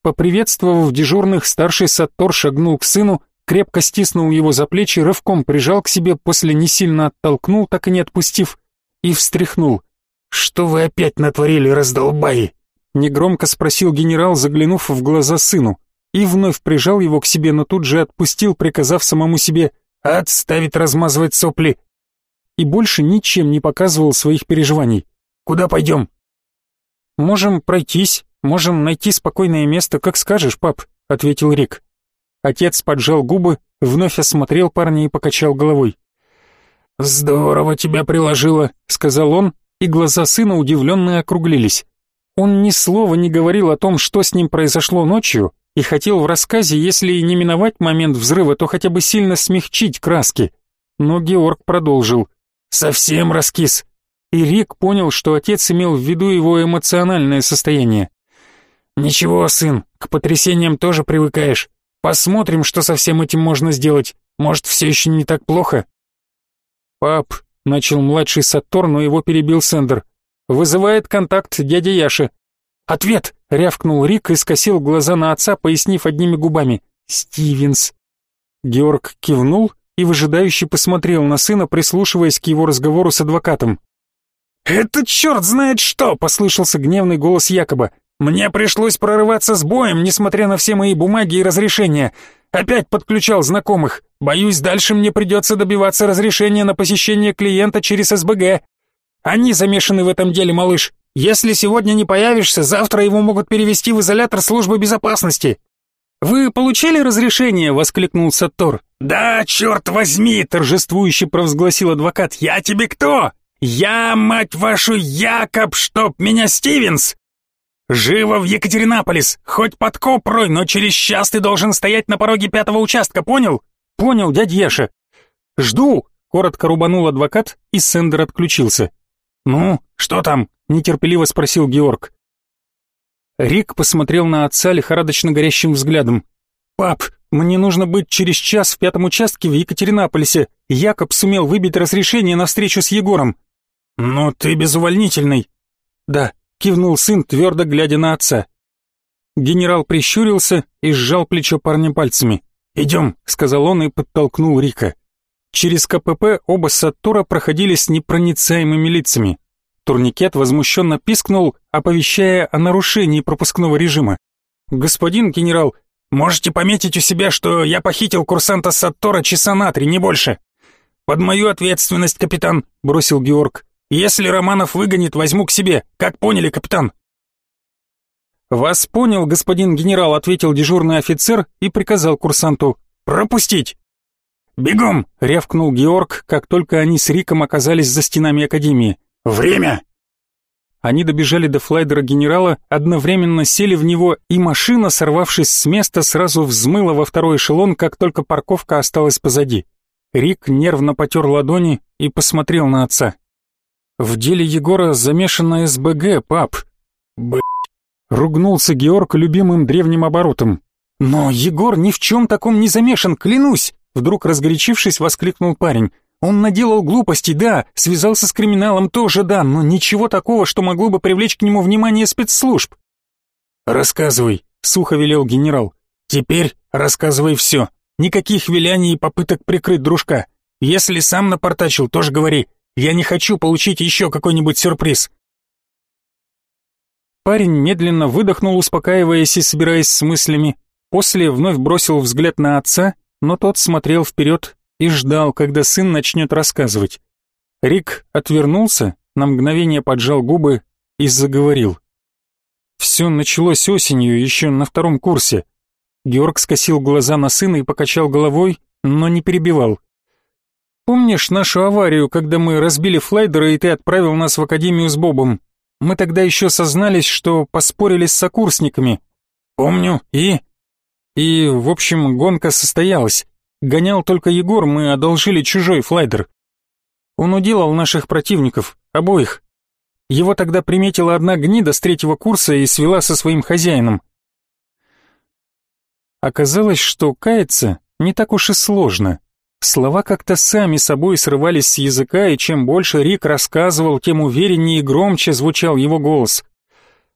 Поприветствовав дежурных, старший Саттор шагнул к сыну, крепко стиснул его за плечи, рывком прижал к себе, после не сильно оттолкнул, так и не отпустив, и встряхнул. «Что вы опять натворили, раздолбаи?» Негромко спросил генерал, заглянув в глаза сыну и вновь прижал его к себе, но тут же отпустил, приказав самому себе «отставить размазывать сопли» и больше ничем не показывал своих переживаний. «Куда пойдем?» «Можем пройтись, можем найти спокойное место, как скажешь, пап», — ответил Рик. Отец поджал губы, вновь осмотрел парня и покачал головой. «Здорово тебя приложило», — сказал он, и глаза сына удивленно округлились. Он ни слова не говорил о том, что с ним произошло ночью, и хотел в рассказе, если и не миновать момент взрыва, то хотя бы сильно смягчить краски. Но Георг продолжил. «Совсем раскис». И Рик понял, что отец имел в виду его эмоциональное состояние. «Ничего, сын, к потрясениям тоже привыкаешь. Посмотрим, что со всем этим можно сделать. Может, все еще не так плохо?» «Пап», — начал младший Саттор, но его перебил Сендер. «Вызывает контакт дядя Яша». «Ответ!» — рявкнул Рик и скосил глаза на отца, пояснив одними губами. «Стивенс». Георг кивнул и выжидающе посмотрел на сына, прислушиваясь к его разговору с адвокатом. «Это черт знает что!» — послышался гневный голос Якоба. «Мне пришлось прорываться с боем, несмотря на все мои бумаги и разрешения. Опять подключал знакомых. Боюсь, дальше мне придется добиваться разрешения на посещение клиента через СБГ. Они замешаны в этом деле, малыш. Если сегодня не появишься, завтра его могут перевести в изолятор службы безопасности. Вы получили разрешение, воскликнул Саттор. Да, черт возьми, торжествующе провозгласил адвокат. Я тебе кто? Я, мать вашу, Якоб, чтоб меня Стивенс. Живо в Екатеринополис, хоть под копрой, но через час ты должен стоять на пороге пятого участка, понял? Понял, дядя Яша. Жду, коротко рубанул адвокат, и Сендер отключился. Ну, что там? Нетерпеливо спросил Георг. Рик посмотрел на отца лихорадочно горящим взглядом. «Пап, мне нужно быть через час в пятом участке в Екатеринополисе. Якоб сумел выбить разрешение на встречу с Егором». «Но ты безувольнительный». «Да, кивнул сын, твердо глядя на отца. Генерал прищурился и сжал плечо парня пальцами. «Идем», — сказал он и подтолкнул Рика. Через КПП оба Саттора проходили с непроницаемыми лицами. Турникет возмущенно пискнул, оповещая о нарушении пропускного режима. «Господин генерал, можете пометить у себя, что я похитил курсанта Саттора часа на три, не больше». «Под мою ответственность, капитан», — бросил Георг. Если Романов выгонит, возьму к себе. Как поняли, капитан?» «Вас понял, господин генерал», — ответил дежурный офицер и приказал курсанту «пропустить». «Бегом!» — рявкнул Георг, как только они с Риком оказались за стенами Академии. «Время!» Они добежали до флайдера генерала, одновременно сели в него, и машина, сорвавшись с места, сразу взмыла во второй эшелон, как только парковка осталась позади. Рик нервно потер ладони и посмотрел на отца. В деле Егора замешана СБГ, пап. Б***. Ругнулся Георг любимым древним оборотом. Но Егор ни в чем таком не замешан, клянусь. Вдруг разгорячившись, воскликнул парень. Он наделал глупостей, да, связался с криминалом тоже, да, но ничего такого, что могло бы привлечь к нему внимание спецслужб. «Рассказывай», — сухо велел генерал. «Теперь рассказывай все. Никаких виляний и попыток прикрыть дружка. Если сам напортачил, тоже говори. Я не хочу получить еще какой-нибудь сюрприз. Парень медленно выдохнул, успокаиваясь и собираясь с мыслями. После вновь бросил взгляд на отца, но тот смотрел вперед и ждал, когда сын начнет рассказывать. Рик отвернулся, на мгновение поджал губы и заговорил. Все началось осенью, еще на втором курсе. Георг скосил глаза на сына и покачал головой, но не перебивал. Помнишь нашу аварию, когда мы разбили флайдера и ты отправил нас в академию с Бобом? Мы тогда еще сознались, что поспорили с сокурсниками. Помню, и... И, в общем, гонка состоялась. Гонял только Егор, мы одолжили чужой флайдер. Он уделал наших противников, обоих. Его тогда приметила одна гнида с третьего курса и свела со своим хозяином. Оказалось, что каяться не так уж и сложно. Слова как-то сами собой срывались с языка, и чем больше Рик рассказывал, тем увереннее и громче звучал его голос.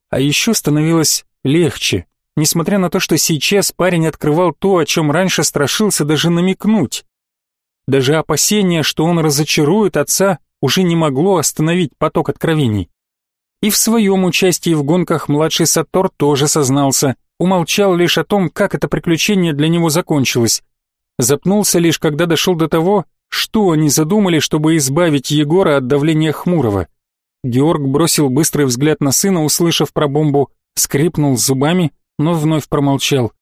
А еще становилось легче, несмотря на то, что сейчас парень открывал то, о чем раньше страшился даже намекнуть. Даже опасение, что он разочарует отца, уже не могло остановить поток откровений. И в своем участии в гонках младший Сатор тоже сознался, умолчал лишь о том, как это приключение для него закончилось. Запнулся лишь, когда дошел до того, что они задумали, чтобы избавить Егора от давления Хмурого. Георг бросил быстрый взгляд на сына, услышав про бомбу, скрипнул зубами, но вновь промолчал.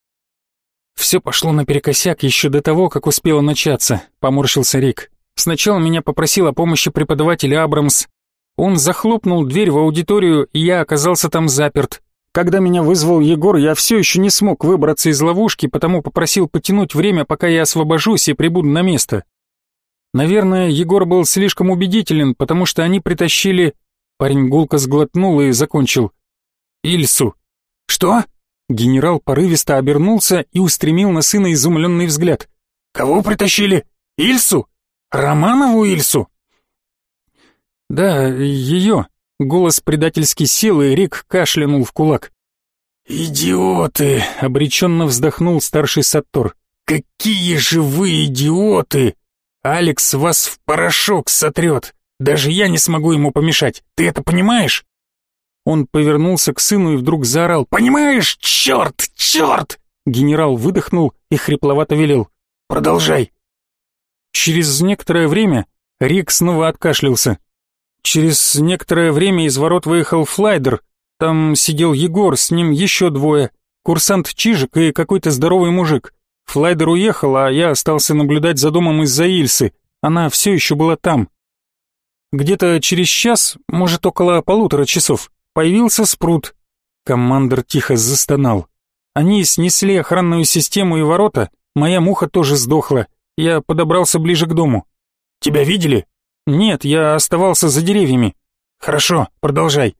Все пошло наперекосяк еще до того, как успело начаться, поморщился Рик. Сначала меня попросил о помощи преподаватель Абрамс. Он захлопнул дверь в аудиторию, и я оказался там заперт. Когда меня вызвал Егор, я все еще не смог выбраться из ловушки, потому попросил потянуть время, пока я освобожусь и прибуду на место. Наверное, Егор был слишком убедителен, потому что они притащили... Парень гулко сглотнул и закончил. Ильсу. Что? Генерал порывисто обернулся и устремил на сына изумленный взгляд. Кого притащили? Ильсу? Романову Ильсу? Да, ее. Голос предательски сел, и Рик кашлянул в кулак. «Идиоты!» — обреченно вздохнул старший Саттор. «Какие же вы идиоты! Алекс вас в порошок сотрет! Даже я не смогу ему помешать! Ты это понимаешь?» Он повернулся к сыну и вдруг заорал. «Понимаешь? Черт! Черт!» Генерал выдохнул и хрипловато велел. «Продолжай!» Через некоторое время Рик снова откашлялся. Через некоторое время из ворот выехал флайдер. Там сидел Егор, с ним еще двое. Курсант Чижик и какой-то здоровый мужик. Флайдер уехал, а я остался наблюдать за домом из-за Ильсы. Она все еще была там. Где-то через час, может около полутора часов, появился спрут. Командор тихо застонал. Они снесли охранную систему и ворота, моя муха тоже сдохла. Я подобрался ближе к дому. «Тебя видели?» «Нет, я оставался за деревьями». «Хорошо, продолжай».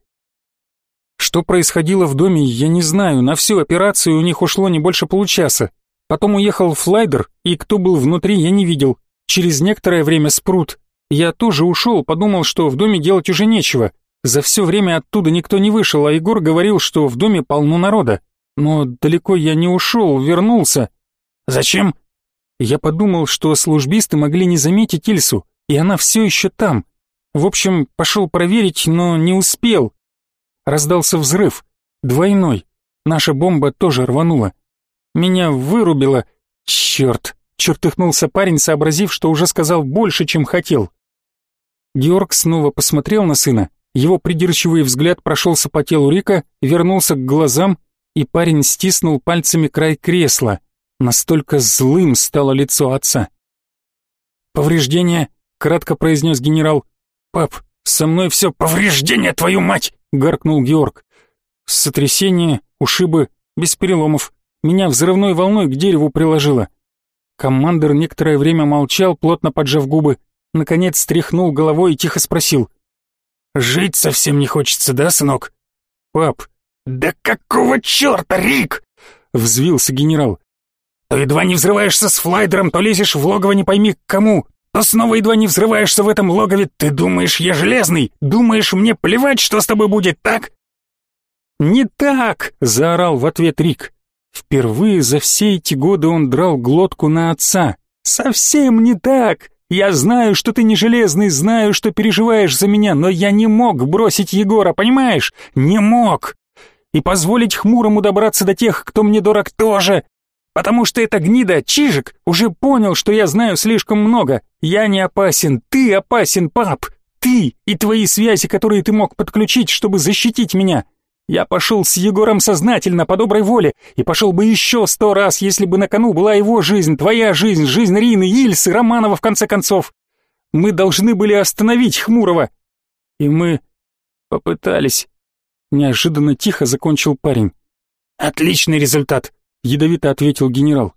Что происходило в доме, я не знаю, на всю операцию у них ушло не больше получаса. Потом уехал флайдер, и кто был внутри, я не видел. Через некоторое время спрут. Я тоже ушел, подумал, что в доме делать уже нечего. За все время оттуда никто не вышел, а Егор говорил, что в доме полно народа. Но далеко я не ушел, вернулся. Зачем? Я подумал, что службисты могли не заметить Ильсу и она все еще там. В общем, пошел проверить, но не успел. Раздался взрыв. Двойной. Наша бомба тоже рванула. Меня вырубило. Черт! Чертыхнулся парень, сообразив, что уже сказал больше, чем хотел. Георг снова посмотрел на сына. Его придирчивый взгляд прошелся по телу Рика, вернулся к глазам, и парень стиснул пальцами край кресла. Настолько злым стало лицо отца. Повреждения кратко произнес генерал. «Пап, со мной все повреждение, твою мать!» — гаркнул Георг. Сотрясение, ушибы, без переломов. Меня взрывной волной к дереву приложило. Командир некоторое время молчал, плотно поджав губы. Наконец стряхнул головой и тихо спросил. «Жить совсем не хочется, да, сынок?» «Пап». «Да какого черта, Рик?» — взвился генерал. «То едва не взрываешься с флайдером, то лезешь в логово не пойми к кому то снова едва не взрываешься в этом логове. Ты думаешь, я железный? Думаешь, мне плевать, что с тобой будет, так?» «Не так!» — заорал в ответ Рик. Впервые за все эти годы он драл глотку на отца. «Совсем не так! Я знаю, что ты не железный, знаю, что переживаешь за меня, но я не мог бросить Егора, понимаешь? Не мог! И позволить Хмурому добраться до тех, кто мне дорог, тоже! Потому что эта гнида, Чижик, уже понял, что я знаю слишком много. Я не опасен, ты опасен, пап. Ты и твои связи, которые ты мог подключить, чтобы защитить меня. Я пошел с Егором сознательно, по доброй воле, и пошел бы еще сто раз, если бы на кону была его жизнь, твоя жизнь, жизнь Рины, Ильсы, Романова, в конце концов. Мы должны были остановить Хмурого. И мы попытались. Неожиданно тихо закончил парень. Отличный результат. Ядовито ответил генерал.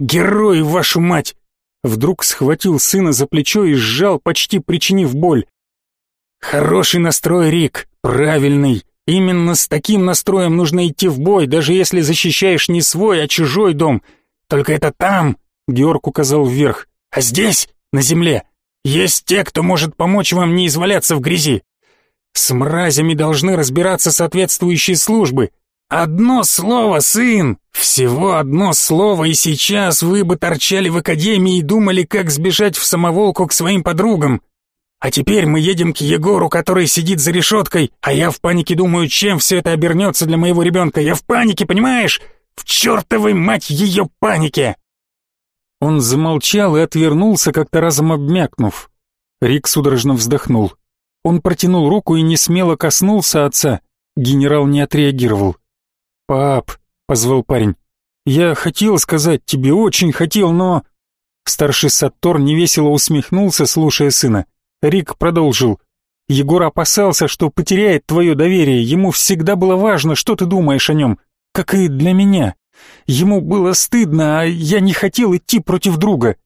«Герой, вашу мать!» Вдруг схватил сына за плечо и сжал, почти причинив боль. «Хороший настрой, Рик, правильный. Именно с таким настроем нужно идти в бой, даже если защищаешь не свой, а чужой дом. Только это там, Георг указал вверх, а здесь, на земле, есть те, кто может помочь вам не изваляться в грязи. С мразями должны разбираться соответствующие службы, Одно слово, сын! Всего одно слово, и сейчас вы бы торчали в академии и думали, как сбежать в самоволку к своим подругам. А теперь мы едем к Егору, который сидит за решеткой, а я в панике думаю, чем все это обернется для моего ребенка. Я в панике, понимаешь? В чертовой мать ее панике!» Он замолчал и отвернулся, как-то разом обмякнув. Рик судорожно вздохнул. Он протянул руку и не смело коснулся отца. Генерал не отреагировал. «Пап», — позвал парень, — «я хотел сказать тебе, очень хотел, но...» Старший Саттор невесело усмехнулся, слушая сына. Рик продолжил. Егор опасался, что потеряет твое доверие. Ему всегда было важно, что ты думаешь о нем. Как и для меня. Ему было стыдно, а я не хотел идти против друга.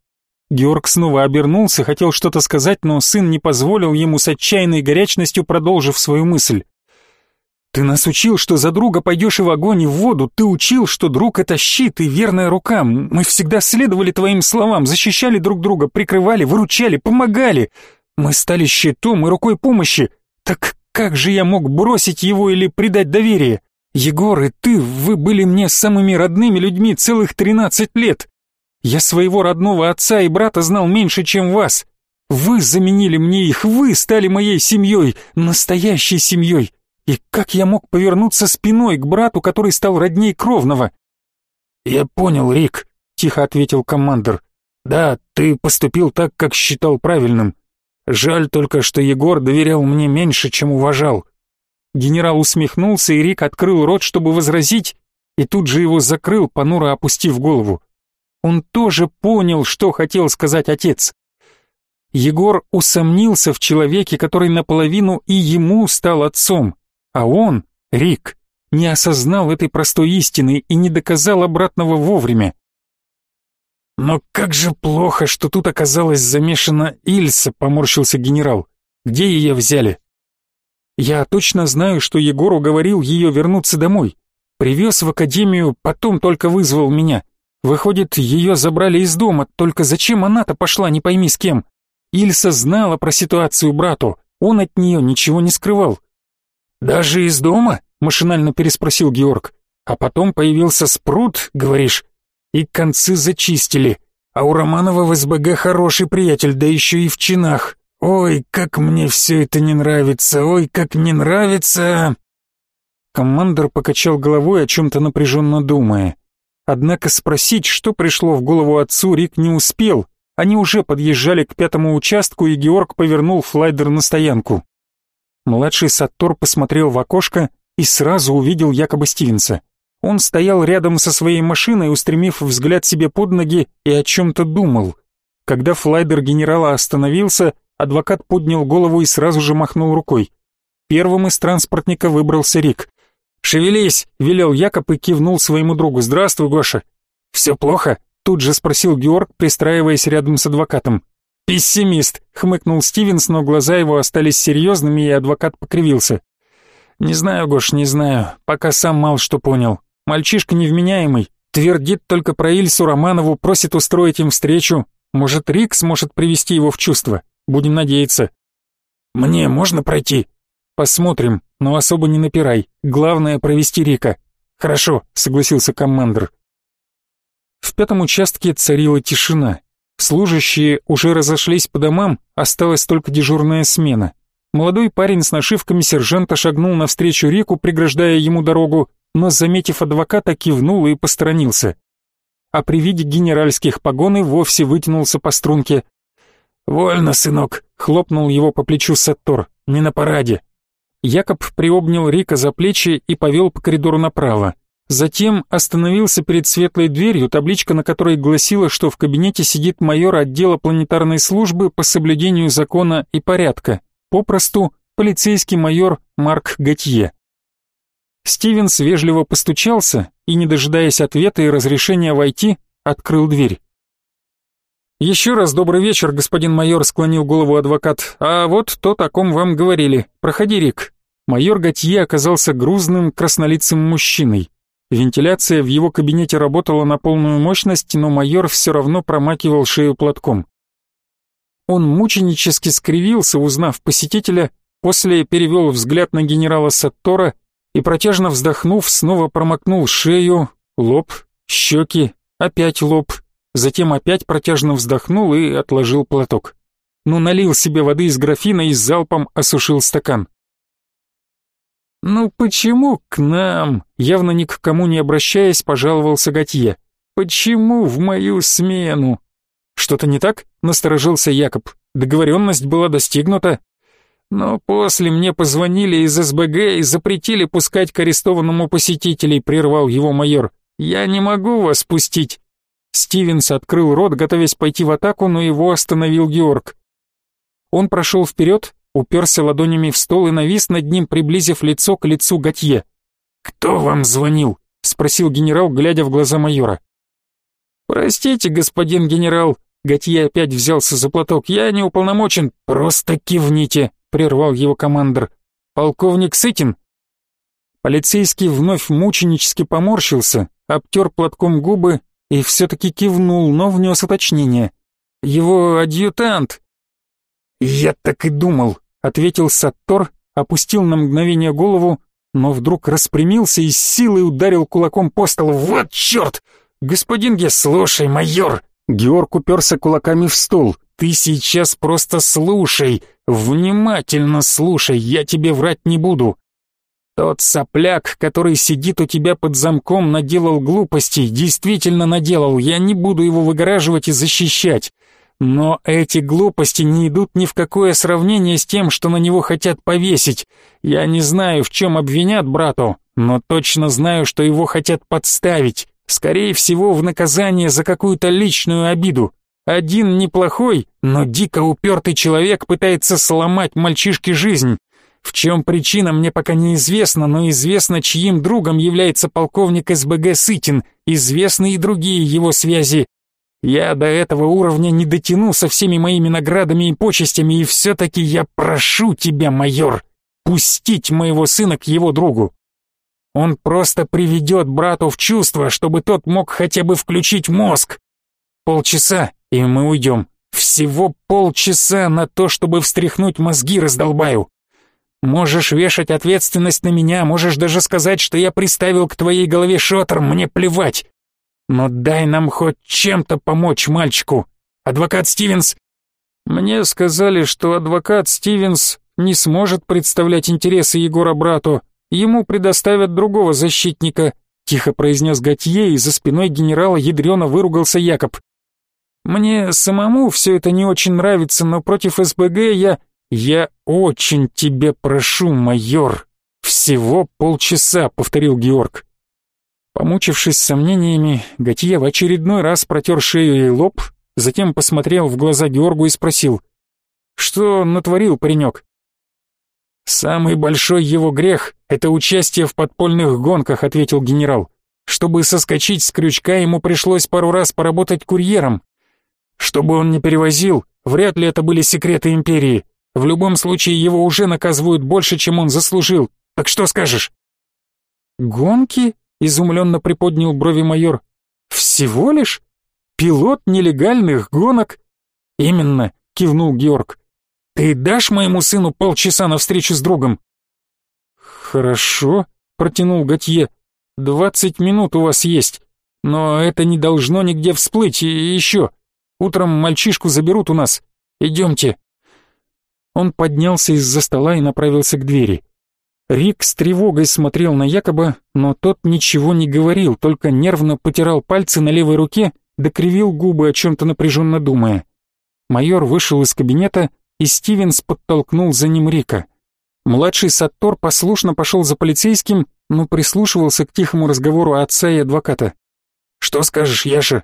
Георг снова обернулся, хотел что-то сказать, но сын не позволил ему с отчаянной горячностью, продолжив свою мысль. «Ты нас учил, что за друга пойдешь и в огонь, и в воду. Ты учил, что друг — это щит и верная рука. Мы всегда следовали твоим словам, защищали друг друга, прикрывали, выручали, помогали. Мы стали щитом и рукой помощи. Так как же я мог бросить его или предать доверие? Егор и ты, вы были мне самыми родными людьми целых тринадцать лет. Я своего родного отца и брата знал меньше, чем вас. Вы заменили мне их, вы стали моей семьей, настоящей семьей. И как я мог повернуться спиной к брату, который стал родней кровного? «Я понял, Рик», — тихо ответил командир. «Да, ты поступил так, как считал правильным. Жаль только, что Егор доверял мне меньше, чем уважал». Генерал усмехнулся, и Рик открыл рот, чтобы возразить, и тут же его закрыл, понуро опустив голову. Он тоже понял, что хотел сказать отец. Егор усомнился в человеке, который наполовину и ему стал отцом, а он, Рик, не осознал этой простой истины и не доказал обратного вовремя. «Но как же плохо, что тут оказалась замешана Ильса», — поморщился генерал. «Где ее взяли?» «Я точно знаю, что Егор уговорил ее вернуться домой. Привез в академию, потом только вызвал меня. Выходит, ее забрали из дома, только зачем она-то пошла, не пойми с кем. Ильса знала про ситуацию брату, он от нее ничего не скрывал. «Даже из дома?» — машинально переспросил Георг. «А потом появился спрут, говоришь, и концы зачистили. А у Романова в СБГ хороший приятель, да еще и в чинах. Ой, как мне все это не нравится, ой, как не нравится!» Командор покачал головой, о чем-то напряженно думая. Однако спросить, что пришло в голову отцу, Рик не успел. Они уже подъезжали к пятому участку, и Георг повернул флайдер на стоянку. Младший Саттор посмотрел в окошко и сразу увидел якобы Стивенса. Он стоял рядом со своей машиной, устремив взгляд себе под ноги и о чем-то думал. Когда флайдер генерала остановился, адвокат поднял голову и сразу же махнул рукой. Первым из транспортника выбрался Рик. «Шевелись!» — велел Якоб и кивнул своему другу. «Здравствуй, Гоша!» «Все плохо?» — тут же спросил Георг, пристраиваясь рядом с адвокатом. «Пессимист!» — хмыкнул Стивенс, но глаза его остались серьезными, и адвокат покривился. «Не знаю, Гош, не знаю. Пока сам мало что понял. Мальчишка невменяемый. Твердит только про Ильсу Романову, просит устроить им встречу. Может, Рик сможет привести его в чувство. Будем надеяться». «Мне можно пройти?» «Посмотрим, но особо не напирай. Главное — провести Рика». «Хорошо», — согласился командир. В пятом участке царила тишина. Служащие уже разошлись по домам, осталась только дежурная смена. Молодой парень с нашивками сержанта шагнул навстречу Рику, преграждая ему дорогу, но, заметив адвоката, кивнул и посторонился. А при виде генеральских погон и вовсе вытянулся по струнке. «Вольно, сынок», — хлопнул его по плечу Саттор, — «не на параде». Якоб приобнял Рика за плечи и повел по коридору направо. Затем остановился перед светлой дверью, табличка на которой гласила, что в кабинете сидит майор отдела планетарной службы по соблюдению закона и порядка, попросту полицейский майор Марк Готье. Стивенс вежливо постучался и, не дожидаясь ответа и разрешения войти, открыл дверь. «Еще раз добрый вечер, господин майор», — склонил голову адвокат. «А вот то, о ком вам говорили. Проходи, Рик». Майор Готье оказался грузным, краснолицым мужчиной. Вентиляция в его кабинете работала на полную мощность, но майор все равно промакивал шею платком. Он мученически скривился, узнав посетителя, после перевел взгляд на генерала Саттора и, протяжно вздохнув, снова промокнул шею, лоб, щеки, опять лоб, затем опять протяжно вздохнул и отложил платок. Ну, налил себе воды из графина и залпом осушил стакан. «Ну почему к нам?» — явно ни к кому не обращаясь, пожаловался Готье. «Почему в мою смену?» «Что-то не так?» — насторожился Якоб. «Договоренность была достигнута». «Но после мне позвонили из СБГ и запретили пускать к арестованному посетителей», — прервал его майор. «Я не могу вас пустить». Стивенс открыл рот, готовясь пойти в атаку, но его остановил Георг. Он прошел вперед, уперся ладонями в стол и навис над ним, приблизив лицо к лицу Готье. «Кто вам звонил?» — спросил генерал, глядя в глаза майора. «Простите, господин генерал», — Готье опять взялся за платок, — «я не уполномочен». «Просто кивните», — прервал его командир. «Полковник Сытин?» Полицейский вновь мученически поморщился, обтер платком губы и все-таки кивнул, но внес уточнение. «Его адъютант!» «Я так и думал», — ответил Саттор, опустил на мгновение голову, но вдруг распрямился и с силой ударил кулаком по столу. «Вот черт! Господин Ге, слушай, майор!» Георг уперся кулаками в стол. «Ты сейчас просто слушай, внимательно слушай, я тебе врать не буду. Тот сопляк, который сидит у тебя под замком, наделал глупостей, действительно наделал, я не буду его выгораживать и защищать. Но эти глупости не идут ни в какое сравнение с тем, что на него хотят повесить. Я не знаю, в чем обвинят брату, но точно знаю, что его хотят подставить. Скорее всего, в наказание за какую-то личную обиду. Один неплохой, но дико упертый человек пытается сломать мальчишке жизнь. В чем причина, мне пока неизвестно, но известно, чьим другом является полковник СБГ Сытин, известны и другие его связи. Я до этого уровня не дотяну со всеми моими наградами и почестями, и все-таки я прошу тебя, майор, пустить моего сына к его другу. Он просто приведет брату в чувство, чтобы тот мог хотя бы включить мозг. Полчаса, и мы уйдем. Всего полчаса на то, чтобы встряхнуть мозги раздолбаю. Можешь вешать ответственность на меня, можешь даже сказать, что я приставил к твоей голове шотер, мне плевать. Но дай нам хоть чем-то помочь мальчику. Адвокат Стивенс... Мне сказали, что адвокат Стивенс не сможет представлять интересы Егора брату. Ему предоставят другого защитника, тихо произнес Готье, и за спиной генерала ядрено выругался Якоб. Мне самому все это не очень нравится, но против СБГ я... «Я очень тебе прошу, майор, всего полчаса», — повторил Георг. Помучившись сомнениями, Готье в очередной раз протер шею и лоб, затем посмотрел в глаза Георгу и спросил, «Что натворил паренек?» «Самый большой его грех — это участие в подпольных гонках», — ответил генерал. «Чтобы соскочить с крючка, ему пришлось пару раз поработать курьером. Чтобы он не перевозил, вряд ли это были секреты империи. В любом случае его уже наказывают больше, чем он заслужил. Так что скажешь?» «Гонки?» — изумленно приподнял брови майор. «Всего лишь? Пилот нелегальных гонок?» «Именно», — кивнул Георг. «Ты дашь моему сыну полчаса на встречу с другом?» «Хорошо», — протянул Готье. «Двадцать минут у вас есть, но это не должно нигде всплыть, и еще. Утром мальчишку заберут у нас. Идемте». Он поднялся из-за стола и направился к двери. Рик с тревогой смотрел на Якоба, но тот ничего не говорил, только нервно потирал пальцы на левой руке, докривил губы, о чем-то напряженно думая. Майор вышел из кабинета, и Стивенс подтолкнул за ним Рика. Младший Саттор послушно пошел за полицейским, но прислушивался к тихому разговору отца и адвоката. «Что скажешь, Яша?»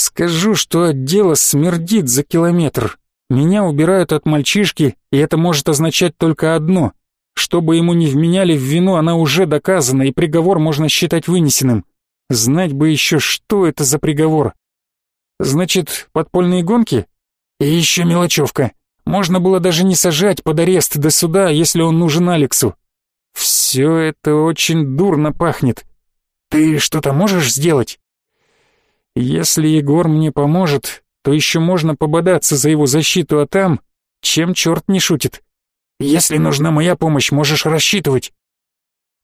«Скажу, что дело смердит за километр», меня убирают от мальчишки, и это может означать только одно. Чтобы ему не вменяли в вину, она уже доказана, и приговор можно считать вынесенным. Знать бы еще, что это за приговор. Значит, подпольные гонки? И еще мелочевка. Можно было даже не сажать под арест до суда, если он нужен Алексу. Все это очень дурно пахнет. Ты что-то можешь сделать? Если Егор мне поможет, то еще можно пободаться за его защиту, а там, чем черт не шутит. Если нужна моя помощь, можешь рассчитывать.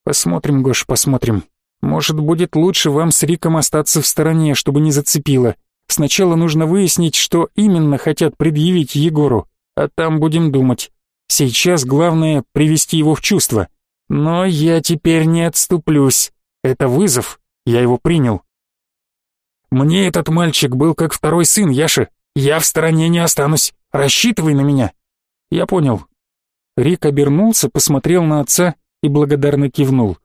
Посмотрим, Гош, посмотрим. Может, будет лучше вам с Риком остаться в стороне, чтобы не зацепило. Сначала нужно выяснить, что именно хотят предъявить Егору, а там будем думать. Сейчас главное привести его в чувство. Но я теперь не отступлюсь. Это вызов, я его принял. Мне этот мальчик был как второй сын, Яша. Я в стороне не останусь. Рассчитывай на меня. Я понял. Рик обернулся, посмотрел на отца и благодарно кивнул.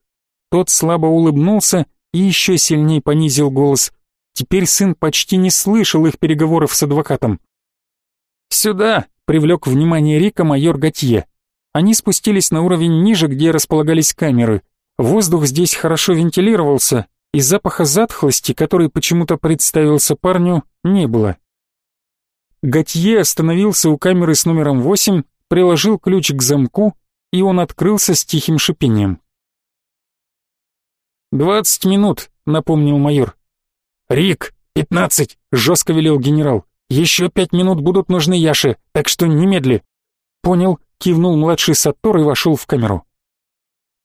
Тот слабо улыбнулся и еще сильнее понизил голос. Теперь сын почти не слышал их переговоров с адвокатом. «Сюда!» — привлек внимание Рика майор Готье. Они спустились на уровень ниже, где располагались камеры. Воздух здесь хорошо вентилировался, и запаха затхлости, который почему-то представился парню, не было. Готье остановился у камеры с номером 8, приложил ключ к замку, и он открылся с тихим шипением. «Двадцать минут», — напомнил майор. «Рик, пятнадцать», — жестко велел генерал. «Еще пять минут будут нужны Яше, так что немедли». «Понял», — кивнул младший Саттор и вошел в камеру.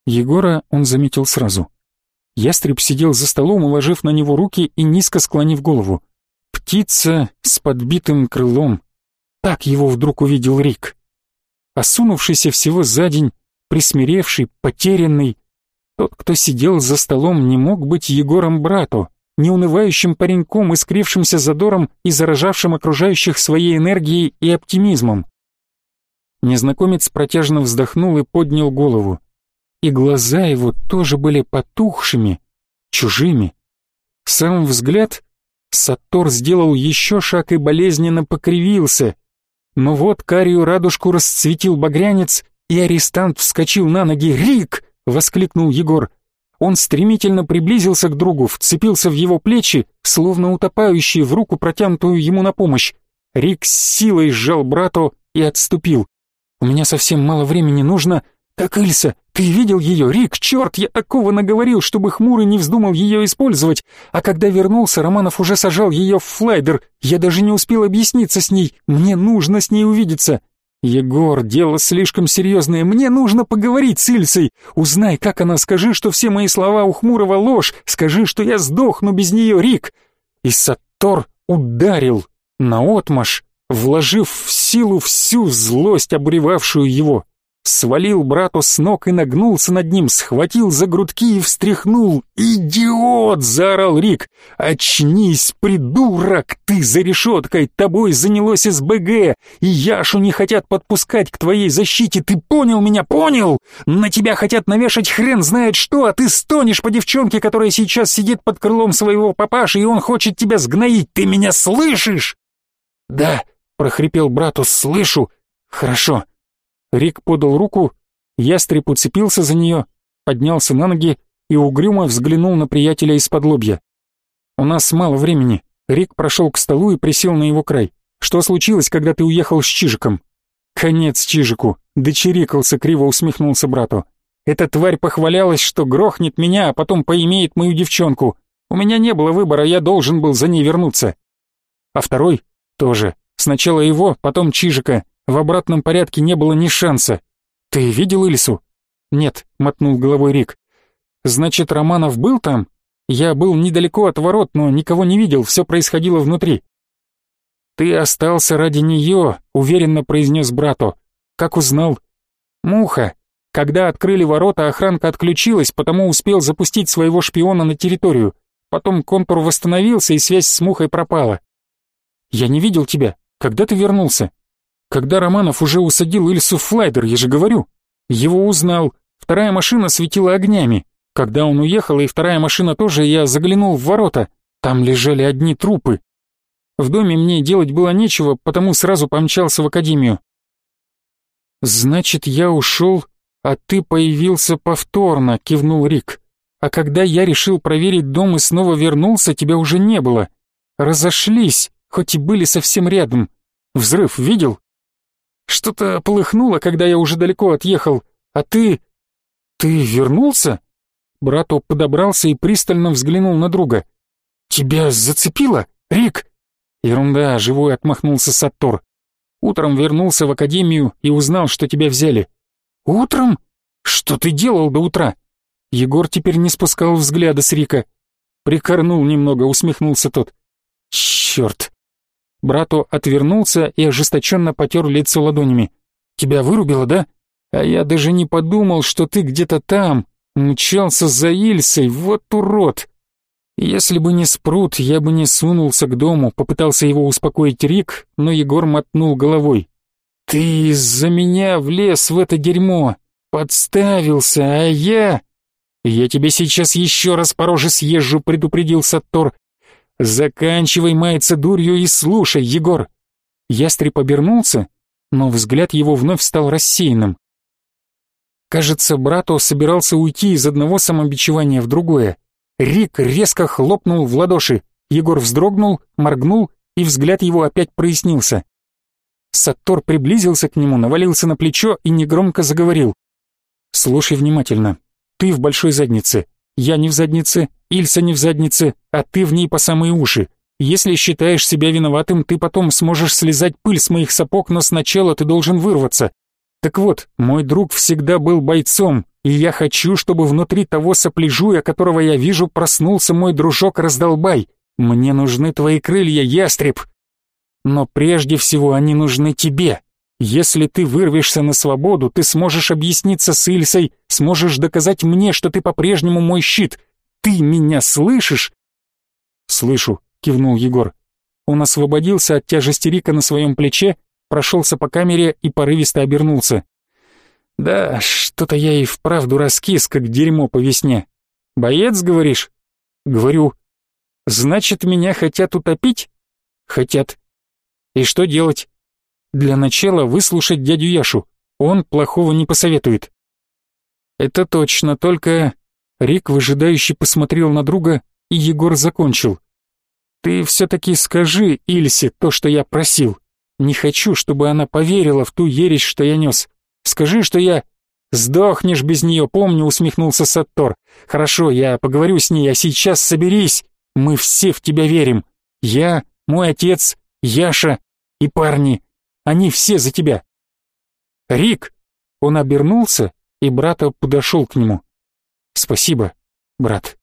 Егора он заметил сразу. Ястреб сидел за столом, уложив на него руки и низко склонив голову. Птица с подбитым крылом. Так его вдруг увидел Рик. Осунувшийся всего за день, присмиревший, потерянный. Тот, кто сидел за столом, не мог быть Егором брату, неунывающим пареньком, искрившимся задором и заражавшим окружающих своей энергией и оптимизмом. Незнакомец протяжно вздохнул и поднял голову и глаза его тоже были потухшими, чужими. Сам взгляд Саттор сделал еще шаг и болезненно покривился. Но вот карию радужку расцветил багрянец, и арестант вскочил на ноги. «Рик!» — воскликнул Егор. Он стремительно приблизился к другу, вцепился в его плечи, словно утопающий в руку, протянутую ему на помощь. Рик с силой сжал брату и отступил. «У меня совсем мало времени, нужно...» «Как Ильса? Ты видел ее? Рик, черт, я такого наговорил, чтобы Хмурый не вздумал ее использовать. А когда вернулся, Романов уже сажал ее в флайдер. Я даже не успел объясниться с ней. Мне нужно с ней увидеться». «Егор, дело слишком серьезное. Мне нужно поговорить с Ильсой. Узнай, как она, скажи, что все мои слова у Хмурого ложь. Скажи, что я сдохну без нее, Рик». И Саттор ударил наотмашь, вложив в силу всю злость, обуревавшую его свалил брату с ног и нагнулся над ним, схватил за грудки и встряхнул. «Идиот!» — заорал Рик. «Очнись, придурок! Ты за решеткой, тобой занялось СБГ, и Яшу не хотят подпускать к твоей защите, ты понял меня, понял? На тебя хотят навешать хрен знает что, а ты стонешь по девчонке, которая сейчас сидит под крылом своего папаши, и он хочет тебя сгноить, ты меня слышишь?» «Да», — прохрипел брату, — «слышу». «Хорошо». Рик подал руку, ястреб уцепился за нее, поднялся на ноги и угрюмо взглянул на приятеля из-под лобья. «У нас мало времени». Рик прошел к столу и присел на его край. «Что случилось, когда ты уехал с Чижиком?» «Конец Чижику», — дочерикался, криво усмехнулся брату. «Эта тварь похвалялась, что грохнет меня, а потом поимеет мою девчонку. У меня не было выбора, я должен был за ней вернуться». А второй тоже. Сначала его, потом Чижика. В обратном порядке не было ни шанса. Ты видел Ильсу? Нет, мотнул головой Рик. Значит, Романов был там? Я был недалеко от ворот, но никого не видел, все происходило внутри. Ты остался ради нее, уверенно произнес брату. Как узнал? Муха. Когда открыли ворота, охранка отключилась, потому успел запустить своего шпиона на территорию. Потом контур восстановился, и связь с Мухой пропала. Я не видел тебя. Когда ты вернулся? Когда Романов уже усадил Ильсу в флайдер, я же говорю. Его узнал. Вторая машина светила огнями. Когда он уехал, и вторая машина тоже, я заглянул в ворота. Там лежали одни трупы. В доме мне делать было нечего, потому сразу помчался в академию. «Значит, я ушел, а ты появился повторно», — кивнул Рик. «А когда я решил проверить дом и снова вернулся, тебя уже не было. Разошлись, хоть и были совсем рядом. Взрыв видел?» Что-то полыхнуло, когда я уже далеко отъехал. А ты... Ты вернулся?» Брату подобрался и пристально взглянул на друга. «Тебя зацепило, Рик?» «Ерунда», — живой отмахнулся Саттор. «Утром вернулся в академию и узнал, что тебя взяли». «Утром? Что ты делал до утра?» Егор теперь не спускал взгляда с Рика. Прикорнул немного, усмехнулся тот. «Черт! Брату отвернулся и ожесточенно потер лицо ладонями. «Тебя вырубило, да? А я даже не подумал, что ты где-то там. Мчался за Ильсой, вот урод!» Если бы не спрут, я бы не сунулся к дому, попытался его успокоить Рик, но Егор мотнул головой. «Ты из-за меня влез в это дерьмо, подставился, а я...» «Я тебе сейчас еще раз по роже съезжу», — предупредил Саттор. Заканчивай маяться дурью и слушай, Егор. Ястреб обернулся, но взгляд его вновь стал рассеянным. Кажется, брату собирался уйти из одного самобичевания в другое. Рик резко хлопнул в ладоши. Егор вздрогнул, моргнул, и взгляд его опять прояснился. Саттор приблизился к нему, навалился на плечо и негромко заговорил. «Слушай внимательно. Ты в большой заднице. Я не в заднице, Ильса не в заднице, а ты в ней по самые уши. Если считаешь себя виноватым, ты потом сможешь слезать пыль с моих сапог, но сначала ты должен вырваться. Так вот, мой друг всегда был бойцом, и я хочу, чтобы внутри того сопляжуя, которого я вижу, проснулся мой дружок-раздолбай. Мне нужны твои крылья, ястреб. Но прежде всего они нужны тебе. Если ты вырвешься на свободу, ты сможешь объясниться с Ильсой, сможешь доказать мне, что ты по-прежнему мой щит. Ты меня слышишь? Слышу, кивнул Егор. Он освободился от тяжести Рика на своем плече, прошелся по камере и порывисто обернулся. Да, что-то я и вправду раскис, как дерьмо по весне. Боец, говоришь? Говорю. Значит, меня хотят утопить? Хотят. И что делать? Для начала выслушать дядю Яшу. Он плохого не посоветует. Это точно, только... Рик выжидающе посмотрел на друга, и Егор закончил. Ты все-таки скажи Ильсе то, что я просил. Не хочу, чтобы она поверила в ту ересь, что я нес. Скажи, что я... Сдохнешь без нее, помню, усмехнулся Саттор. Хорошо, я поговорю с ней, а сейчас соберись. Мы все в тебя верим. Я, мой отец, Яша и парни. Они все за тебя. Рик! Он обернулся, и брата подошел к нему. Спасибо, брат.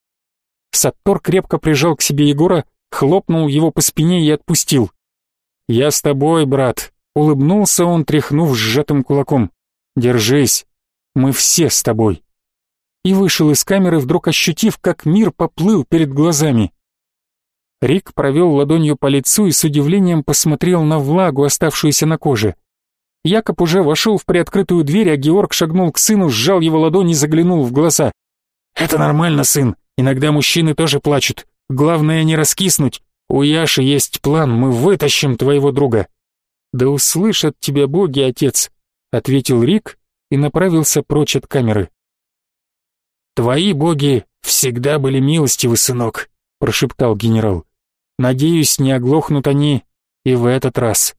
Саттор крепко прижал к себе Егора, хлопнул его по спине и отпустил. «Я с тобой, брат», — улыбнулся он, тряхнув сжатым кулаком. «Держись, мы все с тобой». И вышел из камеры, вдруг ощутив, как мир поплыл перед глазами. Рик провел ладонью по лицу и с удивлением посмотрел на влагу, оставшуюся на коже. Якоб уже вошел в приоткрытую дверь, а Георг шагнул к сыну, сжал его ладонь и заглянул в глаза. «Это нормально, сын. Иногда мужчины тоже плачут. Главное не раскиснуть. У Яши есть план, мы вытащим твоего друга». «Да услышат тебя боги, отец», — ответил Рик и направился прочь от камеры. «Твои боги всегда были милостивы, сынок», — прошептал генерал. Надеюсь, не оглохнут они и в этот раз.